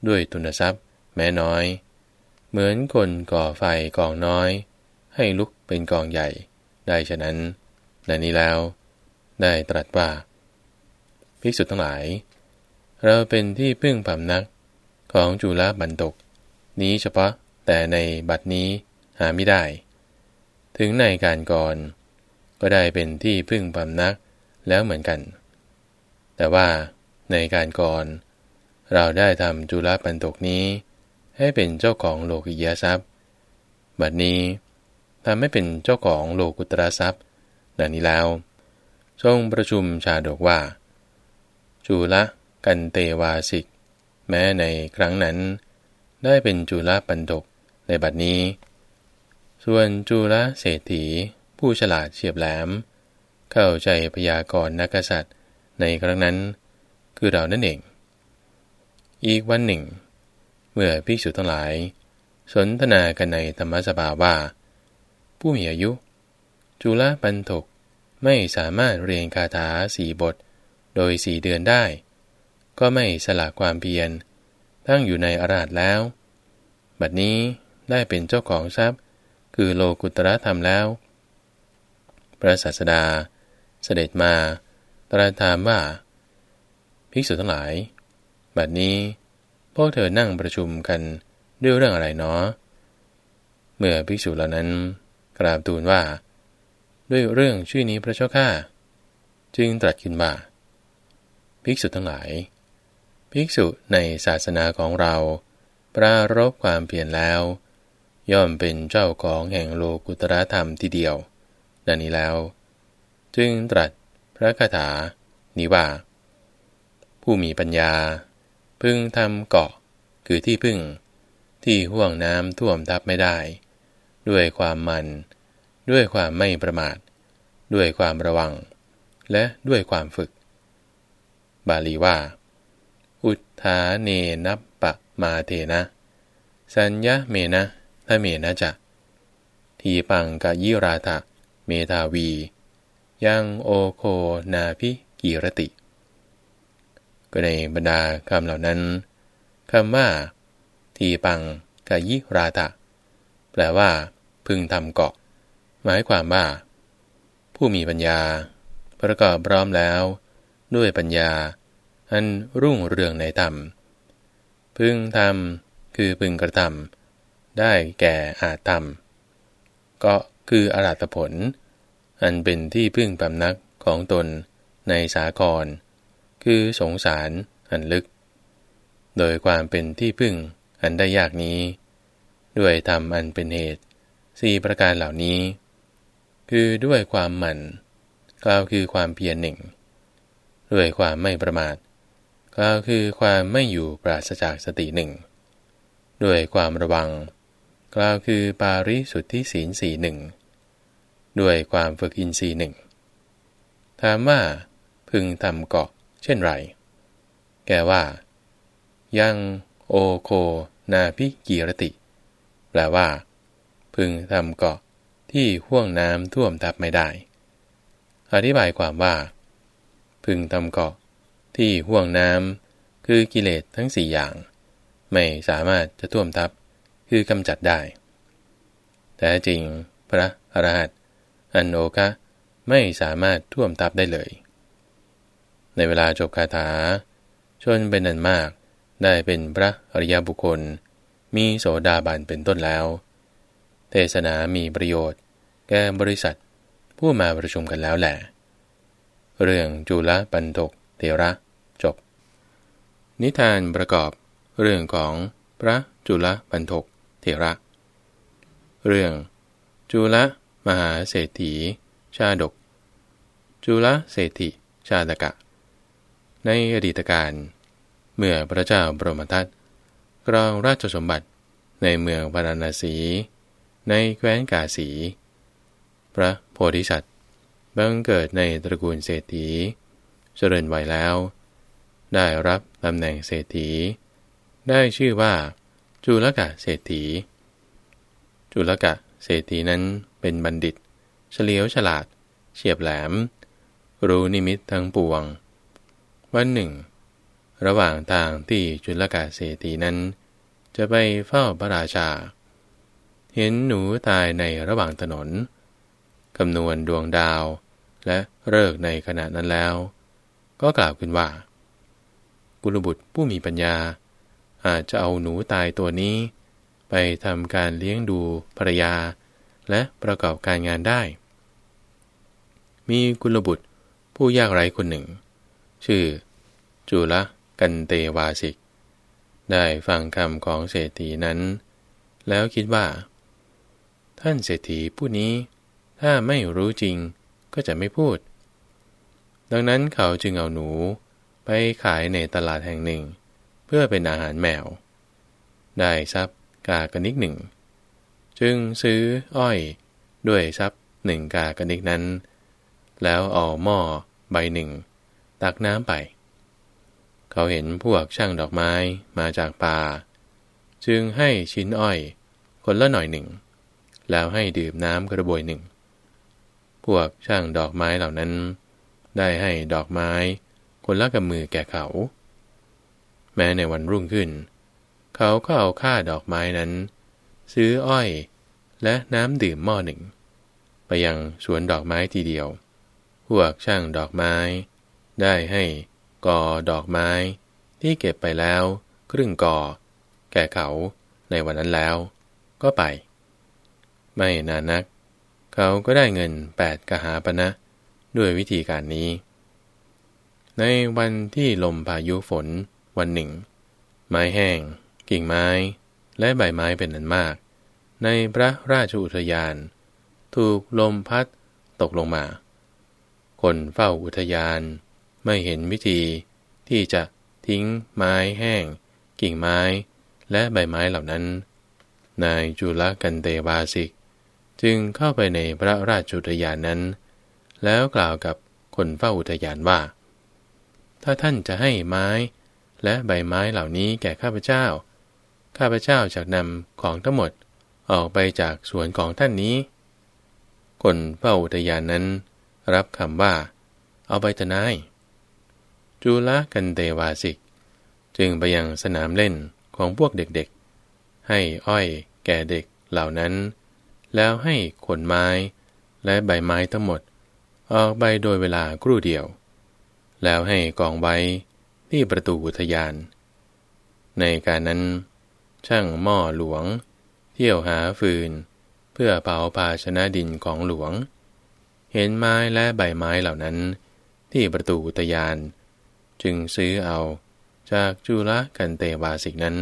ด้วยทุนทรัพย์แม้น้อย เหมือนคนก่อไฟกองน้อย ให้ลุกเป็นกองใหญ่ได้ฉะนั้นในนี้แล้ว ได้ตรัสว่าภิกษุทั้งหลาย เราเป็นที่พึ่งพำนักของจุลบันตก นี้เฉพาะแต่ในบัดนี้หาไม่ได้ ถึงในการก่อน ก็ได้เป็นที่พึ่งพำนักแล้วเหมือนกัน แต่ว่าในการก่อน เราได้ทำจุลปันตกนี้ ให้เป็นเจ้าของโลกิยทรัพย์ บัดนี้ทำให้เป็นเจ้าของโลกุตระทรัพย์ดังนี้แล้ว ทรงประชุมชาดกว่า จุละกันเตวาสิก แม้ในครั้งนั้น ได้เป็นจุละปันตกในบัดนี้ ส่วนจุละเศรษฐี ผู้ฉลาดเฉียบแหลม เข้าใจพยากรณ์นักษัตริย์ในครั้งนั้น คือเรานั่นเอง อีกวันหนึ่ง เมื่อภิกษุทั้งหลาย สนทนากันในธรรมสภาว่า ผู้มีอายุ จุลปันถกไม่สามารถเรียนคาถาสี่บท โดยสี่เดือนได้ ก็ไม่สละความเพียรตั้งอยู่ในอาราธแล้ว บัดนี้ได้เป็นเจ้าของทรัพย์ คือโลกุตระธรรมแล้ว พระศาสดา เสด็จมา ตรัสถามว่า ภิกษุทั้งหลาย บัดนี้ พวกเธอนั่งประชุมกันด้วยเรื่องอะไรเนาะเมื่อภิกษุเหล่านั้น กราบทูลว่า ด้วยเรื่องชื่อนี้พระเจ้าข้าจึงตรัสขึ้นว่าภิกษุทั้งหลาย ภิกษุในศาสนาของเรา ปรารบความเพียรแล้ว ย่อมเป็นเจ้าของแห่งโลกุตระธรรมทีเดียว ดังนี้แล้ว จึงตรัสพระคาถานี้ว่า ผู้มีปัญญา พึงทำเกาะ คือที่พึ่ง ที่ห่วงน้ำท่วมทับไม่ได้ ด้วยความมัน ด้วยความไม่ประมาท ด้วยความระวัง และด้วยความฝึก บาลีว่า อุทธาเนนับปะมาเทนะ สัญญาเมนะทะเมนะจะทีปังกะยิราทะ เมทาวี ยังโอโคนาพิกีรติ ก็ในบรรดาคำเหล่านั้นคำว่า ทีปังกะยิราทะแปลว่า พึงทำเกาะ หมายความว่า ผู้มีปัญญา ประกอบพร้อมแล้ว ด้วยปัญญา อันรุ่งเรืองในธรรม พึงทำคือพึงกระทำได้แก่อาจทำก็คืออรัตผล อันเป็นที่พึ่งปำนักของตนในสากร คือสงสารอันลึก โดยความเป็นที่พึ่งอันได้ยากนี้ ด้วยธรรมอันเป็นเหตุสี่ประการเหล่านี้ คือด้วยความหมั่นกล่าวคือความเพียรหนึ่ง ด้วยความไม่ประมาทกล่าวคือความไม่อยู่ปราศจากสติหนึ่ง ด้วยความระวังกล่าวคือปาริสุทธิศีลสีหนึ่ง ด้วยความฝึกอินทรีย์หนึ่งถามว่าพึงทำเกาะ เช่นไร แกว่า ยังโอโคนาพิกีรติ แปลว่า พึงทำเกาะที่ห่วงน้ำท่วมทับไม่ได้ อธิบายความว่า พึงทำเกาะที่ห่วงน้ำคือกิเลสทั้งสี่อย่าง ไม่สามารถจะท่วมทับคือกำจัดได้ แต่จริงพระอรหันต์อันโอคะไม่สามารถท่วมทับได้เลย ในเวลาจบคาถา ชนเป็นนันมาก ได้เป็นพระอริยบุคคล มีโสดาบันเป็นต้นแล้ว เทศนามีประโยชน์ แก่บริษัท ผู้มาประชุมกันแล้วแหละ เรื่องจุลปันทกเทระจบ นิทานประกอบเรื่องของพระจุลปันทกเทระ เรื่อง จุลมหาเศรษฐี ชาดก จุลเศรษฐีชาดกะ ในอดีตการ เมื่อพระเจ้าบรมทัตกรองราชสมบัติในเมืองพาราณสี ในแคว้นกาสี พระโพธิสัตว์บังเกิดในตระกูลเศรษฐีเจริญวัยแล้ว ได้รับตำแหน่งเศรษฐี ได้ชื่อว่าจุลกะเศรษฐี จุลกะเศรษฐีนั้นเป็นบัณฑิต เฉลียวฉลาด เฉียบแหลม รู้นิมิตทั้งปวง วันหนึ่ง ระหว่างทางที่จุลกาเศรษฐีนั้น จะไปเฝ้าพระราชา เห็นหนูตายในระหว่างถนนคำนวณดวงดาวและเลิกในขณะนั้นแล้ว ก็กล่าวขึ้นว่า กุลบุตรผู้มีปัญญา อาจจะเอาหนูตายตัวนี้ ไปทำการเลี้ยงดูภรรยา และประกอบการงานได้ มีกุลบุตรผู้ยากไร้คนหนึ่ง ชื่อ จุลกันเตวาสิก ได้ฟังคำของเศรษฐีนั้น แล้วคิดว่า ท่านเศรษฐีผู้นี้ ถ้าไม่รู้จริงก็จะไม่พูด ดังนั้นเขาจึงเอาหนูไปขายในตลาดแห่งหนึ่ง เพื่อเป็นอาหารแมว ได้ทรัพย์กากนิกหนึ่ง จึงซื้ออ้อยด้วยทรัพย์หนึ่งกากนิกนั้น แล้วเอาหม้อใบหนึ่ง ตักน้ำไป เขาเห็นพวกช่างดอกไม้มาจากป่า จึงให้ชิ้นอ้อย คนละหน่อยหนึ่ง แล้วให้ดื่มน้ำกระบวยหนึ่ง พวกช่างดอกไม้เหล่านั้น ได้ให้ดอกไม้ คนละกับมือแก่เขา แม้ในวันรุ่งขึ้น เขาก็เอาค่าดอกไม้นั้น ซื้ออ้อยและน้ำดื่มหม้อหนึ่ง ไปยังสวนดอกไม้ทีเดียว พวกช่างดอกไม้ ได้ให้กอดอกไม้ ที่เก็บไปแล้ว ครึ่งกอ แก่เขาในวันนั้นแล้ว ก็ไป ไม่นานนัก เขาก็ได้เงินแปดกหาปณะนะด้วยวิธีการนี้ ในวันที่ลมพายุฝนวันหนึ่ง ไม้แห้ง กิ่งไม้ และใบไม้เป็นอันมาก ในพระราชอุทยาน ถูกลมพัดตกลงมา คนเฝ้าอุทยาน ไม่เห็นวิธีที่จะทิ้งไม้แห้ง กิ่งไม้ และใบไม้เหล่านั้น นายจุลกันเตวาสิก จึงเข้าไปในพระราชุทยานนั้น แล้วกล่าวกับคนเฝ้าอุทยานว่า ถ้าท่านจะให้ไม้และใบไม้เหล่านี้แก่ข้าพเจ้า ข้าพเจ้าจะนำของทั้งหมดออกไปจากสวนของท่านนี้ คนเฝ้าอุทยานนั้น รับคำว่า เอาไปทนาย จุลกันเตวาสิก จึงไปยังสนามเล่นของพวกเด็กๆ ให้อ้อยแก่เด็กเหล่านั้น แล้วให้ขนไม้และใบไม้ทั้งหมด ออกไปโดยเวลาครู่เดียว แล้วให้กองไว้ที่ประตูอุทยาน ในการนั้น ช่างหม้อหลวง เที่ยวหาฟืน เพื่อเผาภาชนะดินของหลวง เห็นไม้และใบไม้เหล่านั้น ที่ประตูอุทยาน จึงซื้อเอาจากจุลกันเตวาสิกนั้น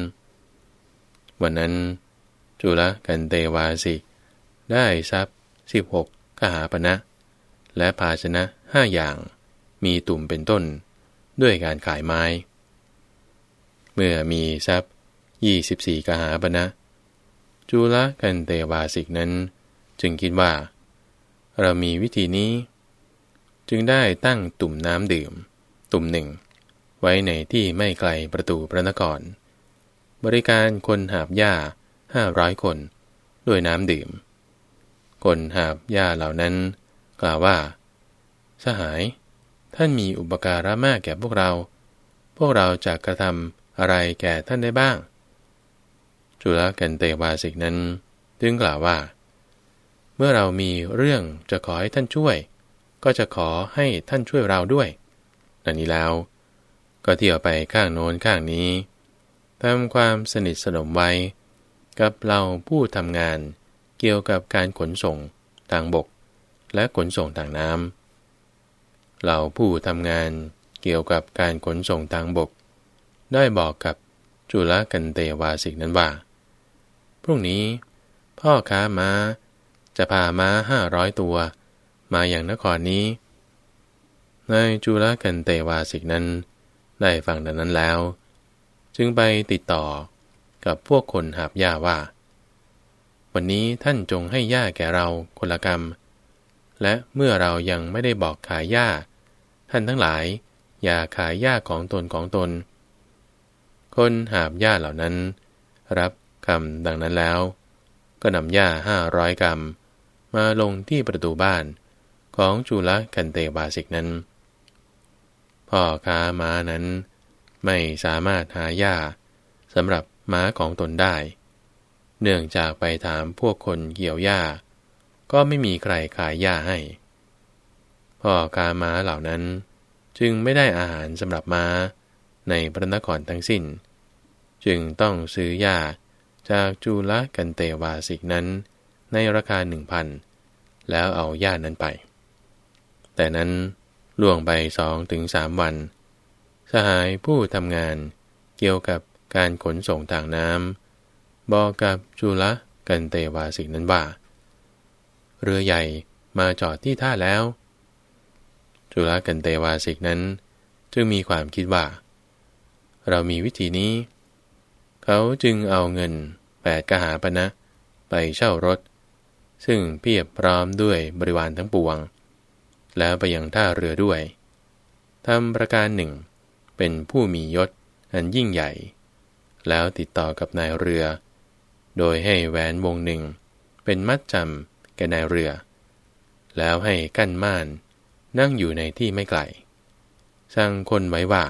วันนั้น จุลกันเตวาสิก ได้ทรัพย์สิบหกหาปณะและภาชนะห้าอย่าง มีตุ่มเป็นต้น ด้วยการขายไม้ เมื่อมีทรัพย์ยี่สิบสี่กหาปณะจุลกันเตวาสิกนั้น จึงคิดว่า เรามีวิธีนี้ จึงได้ตั้งตุ่มน้ำดื่ม ตุ่มหนึ่ง ไว้ในที่ไม่ไกลประตูพระนคร บริการคนหาบหญ้าห้าร้อยคน ด้วยน้ำดื่ม คนหาบหญ้าเหล่านั้น กล่าวว่า สหาย ท่านมีอุปการะมากแก่พวกเรา พวกเราจะกระทำอะไรแก่ท่านได้บ้าง จุลกันเตวาสิกนั้นจึงกล่าวว่า เมื่อเรามีเรื่องจะขอให้ท่านช่วย ก็จะขอให้ท่านช่วยเราด้วยดังนี้แล้ว ก็เที่ยวไปข้างโน้นข้างนี้ทำความสนิทสนมไว้ กับเราผู้ทำงานเกี่ยวกับการขนส่งทางบก และขนส่งทางน้ำเราผู้ทำงานเกี่ยวกับการขนส่งทางบก ได้บอกกับจุลกันเตวาสิกนั้นว่า พรุ่งนี้ พ่อค้าม้า จะพาม้าห้าร้อยตัว มาอย่างนครนี้นายจุลกันเตวาสิกนั้น ได้ฟังดังนั้นแล้ว จึงไปติดต่อกับพวกคนหาบหญ้าว่า วันนี้ท่านจงให้หญ้าแก่เราคนละกรรม และเมื่อเรายังไม่ได้บอกขายหญ้า ท่านทั้งหลาย อย่าขายหญ้าของตนของตน คนหาบหญ้าเหล่านั้น รับคำดังนั้นแล้ว ก็นำหญ้าห้าร้อยกรรมมาลงที่ประตูบ้านของจุลกันเตบาสิกนั้น พ่อค้าม้านั้น ไม่สามารถหาหญ้าสำหรับม้าของตนได้ เนื่องจากไปถามพวกคนเกี่ยวหญ้า ก็ไม่มีใครขายหญ้าให้ พ่อค้าม้าเหล่านั้น จึงไม่ได้อาหารสำหรับม้าในพระนครทั้งสิ้น จึงต้องซื้อหญ้าจากจูลกันเตวาสิกนั้น ในราคาหนึ่งพันแล้วเอาหญ้านั้นไป แต่นั้น ล่วงไปสองถึงสามวัน สหายผู้ทำงานเกี่ยวกับการขนส่งทางน้ำบอกกับจุลกันเตวาสิกนั้นว่า เรือใหญ่มาจอดที่ท่าแล้ว จุลกันเตวาสิกนั้น จึงมีความคิดว่า เรามีวิธีนี้ เขาจึงเอาเงินแปดกหาปณะไปเช่ารถ ซึ่งเพียบพร้อมด้วยบริวารทั้งปวง แล้วไปยังท่าเรือด้วยทำประการหนึ่ง เป็นผู้มียศอันยิ่งใหญ่ แล้วติดต่อกับนายเรือ โดยให้แหวนวงหนึ่ง เป็นมัดจำแก่นายเรือ แล้วให้กั้นม่าน นั่งอยู่ในที่ไม่ไกลสั่งคนไว้ว่า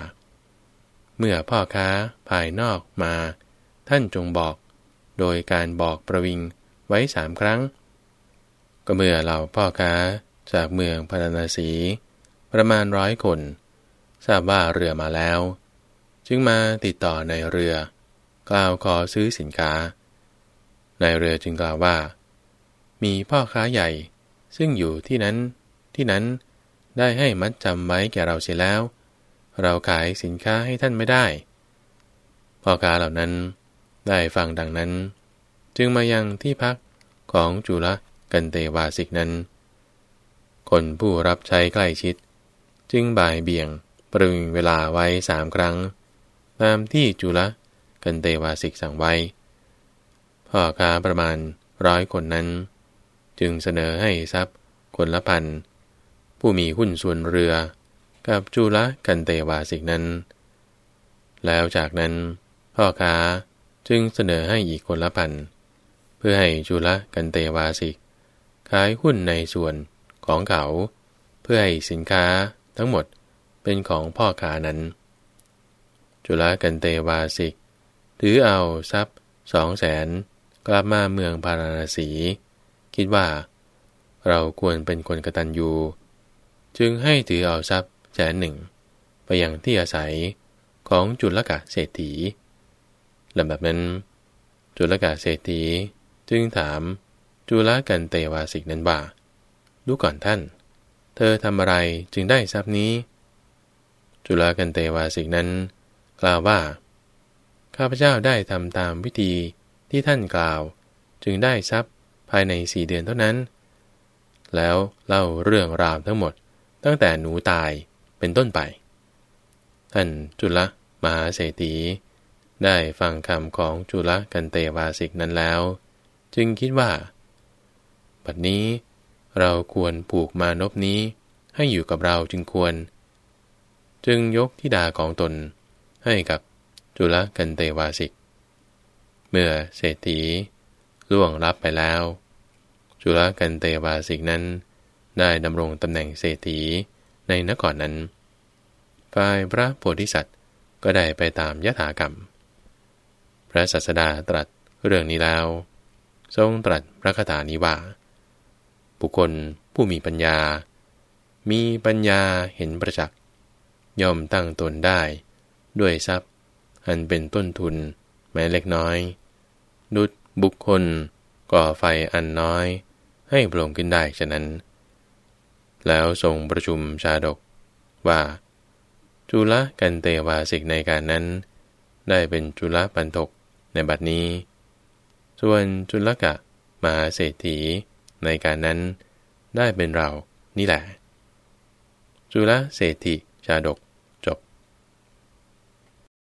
เมื่อพ่อค้าภายนอกมา ท่านจงบอก โดยการบอกประวิงไว้สามครั้ง ก็เมื่อเราพ่อค้า จากเมืองพาราณสี ประมาณร้อยคน ทราบว่าเรือมาแล้ว จึงมาติดต่อในเรือ กล่าวขอซื้อสินค้า ในเรือจึงกล่าวว่า มีพ่อค้าใหญ่ ซึ่งอยู่ที่นั้นที่นั้นได้ให้มัดจำไว้แก่เราเสียแล้ว เราขายสินค้าให้ท่านไม่ได้ พ่อค้าเหล่านั้นได้ฟังดังนั้น จึงมายังที่พักของจุลกันเตวาสิกนั้น คนผู้รับใช้ใกล้ชิด จึงบ่ายเบี่ยงปรึงเวลาไว้สามครั้ง ตามที่จุลกันเตวาสิกสั่งไว้ พ่อค้าประมาณร้อยคนนั้น จึงเสนอให้ทรัพย์คนละพัน ผู้มีหุ้นส่วนเรือ กับจุลกันเตวาสิกนั้น แล้วจากนั้น พ่อค้าจึงเสนอให้อีกคนละพัน เพื่อให้จุลกันเตวาสิกขายหุ้นในส่วน ของเขา เพื่อให้สินค้าทั้งหมดเป็นของพ่อค้านั้น จุลกันเตวาสิก ถือเอาทรัพย์สองแสนกลับมาเมืองพาราณสี คิดว่า เราควรเป็นคนกตัญญูจึงให้ถือเอาทรัพย์แสนหนึ่ง ไปยังที่อาศัยของจุลกะเศรษฐีลำดับนั้น จุลกะเศรษฐีจึงถามจุลกันเตวาสิกนั้นว่า ดูก่อนท่าน เธอทำอะไรจึงได้ทรัพย์นี้ จุลกันเตวาสิกนั้น กล่าวว่า ข้าพเจ้าได้ทำตามวิธีที่ท่านกล่าว จึงได้ทรัพย์ภายในสี่เดือนเท่านั้น แล้วเล่าเรื่องราวทั้งหมดตั้งแต่หนูตายเป็นต้นไป ท่านจุลมหาเศรษฐีได้ฟังคำของจุลกันเตวาสิกนั้นแล้ว จึงคิดว่า บัดนี้ เราควรผูกมานพนี้ให้อยู่กับเราจึงควร จึงยกทิดาของตนให้กับจุลกันเตวาสิก เมื่อเศรษฐีล่วงรับไปแล้ว จุลกันเตวาสิกนั้น ได้ดำรงตำแหน่งเศรษฐีในนครนั้น ฝ่ายพระโพธิสัตว์ก็ได้ไปตามยถากรรม พระสัสดาตรัสเรื่องนี้แล้ว ทรงตรัสพระคาถานี้ว่า บุคคลผู้มีปัญญา มีปัญญาเห็นประจักษ์ย่อมตั้งตนได้ ด้วยทรัพย์ อันเป็นต้นทุน แม้เล็กน้อย ดุดบุคคล ก่อไฟอันน้อย ให้โปร่งขึ้นได้ฉะนั้น แล้วทรงประชุมชาดกว่า จุลกันเตวาสิกในการนั้น ได้เป็นจุลปันทกในบัดนี้ ส่วนจุลกะมหาเศรษฐี ในการนั้นได้เป็นเรานี่แหละจุลเศรษฐีชาดก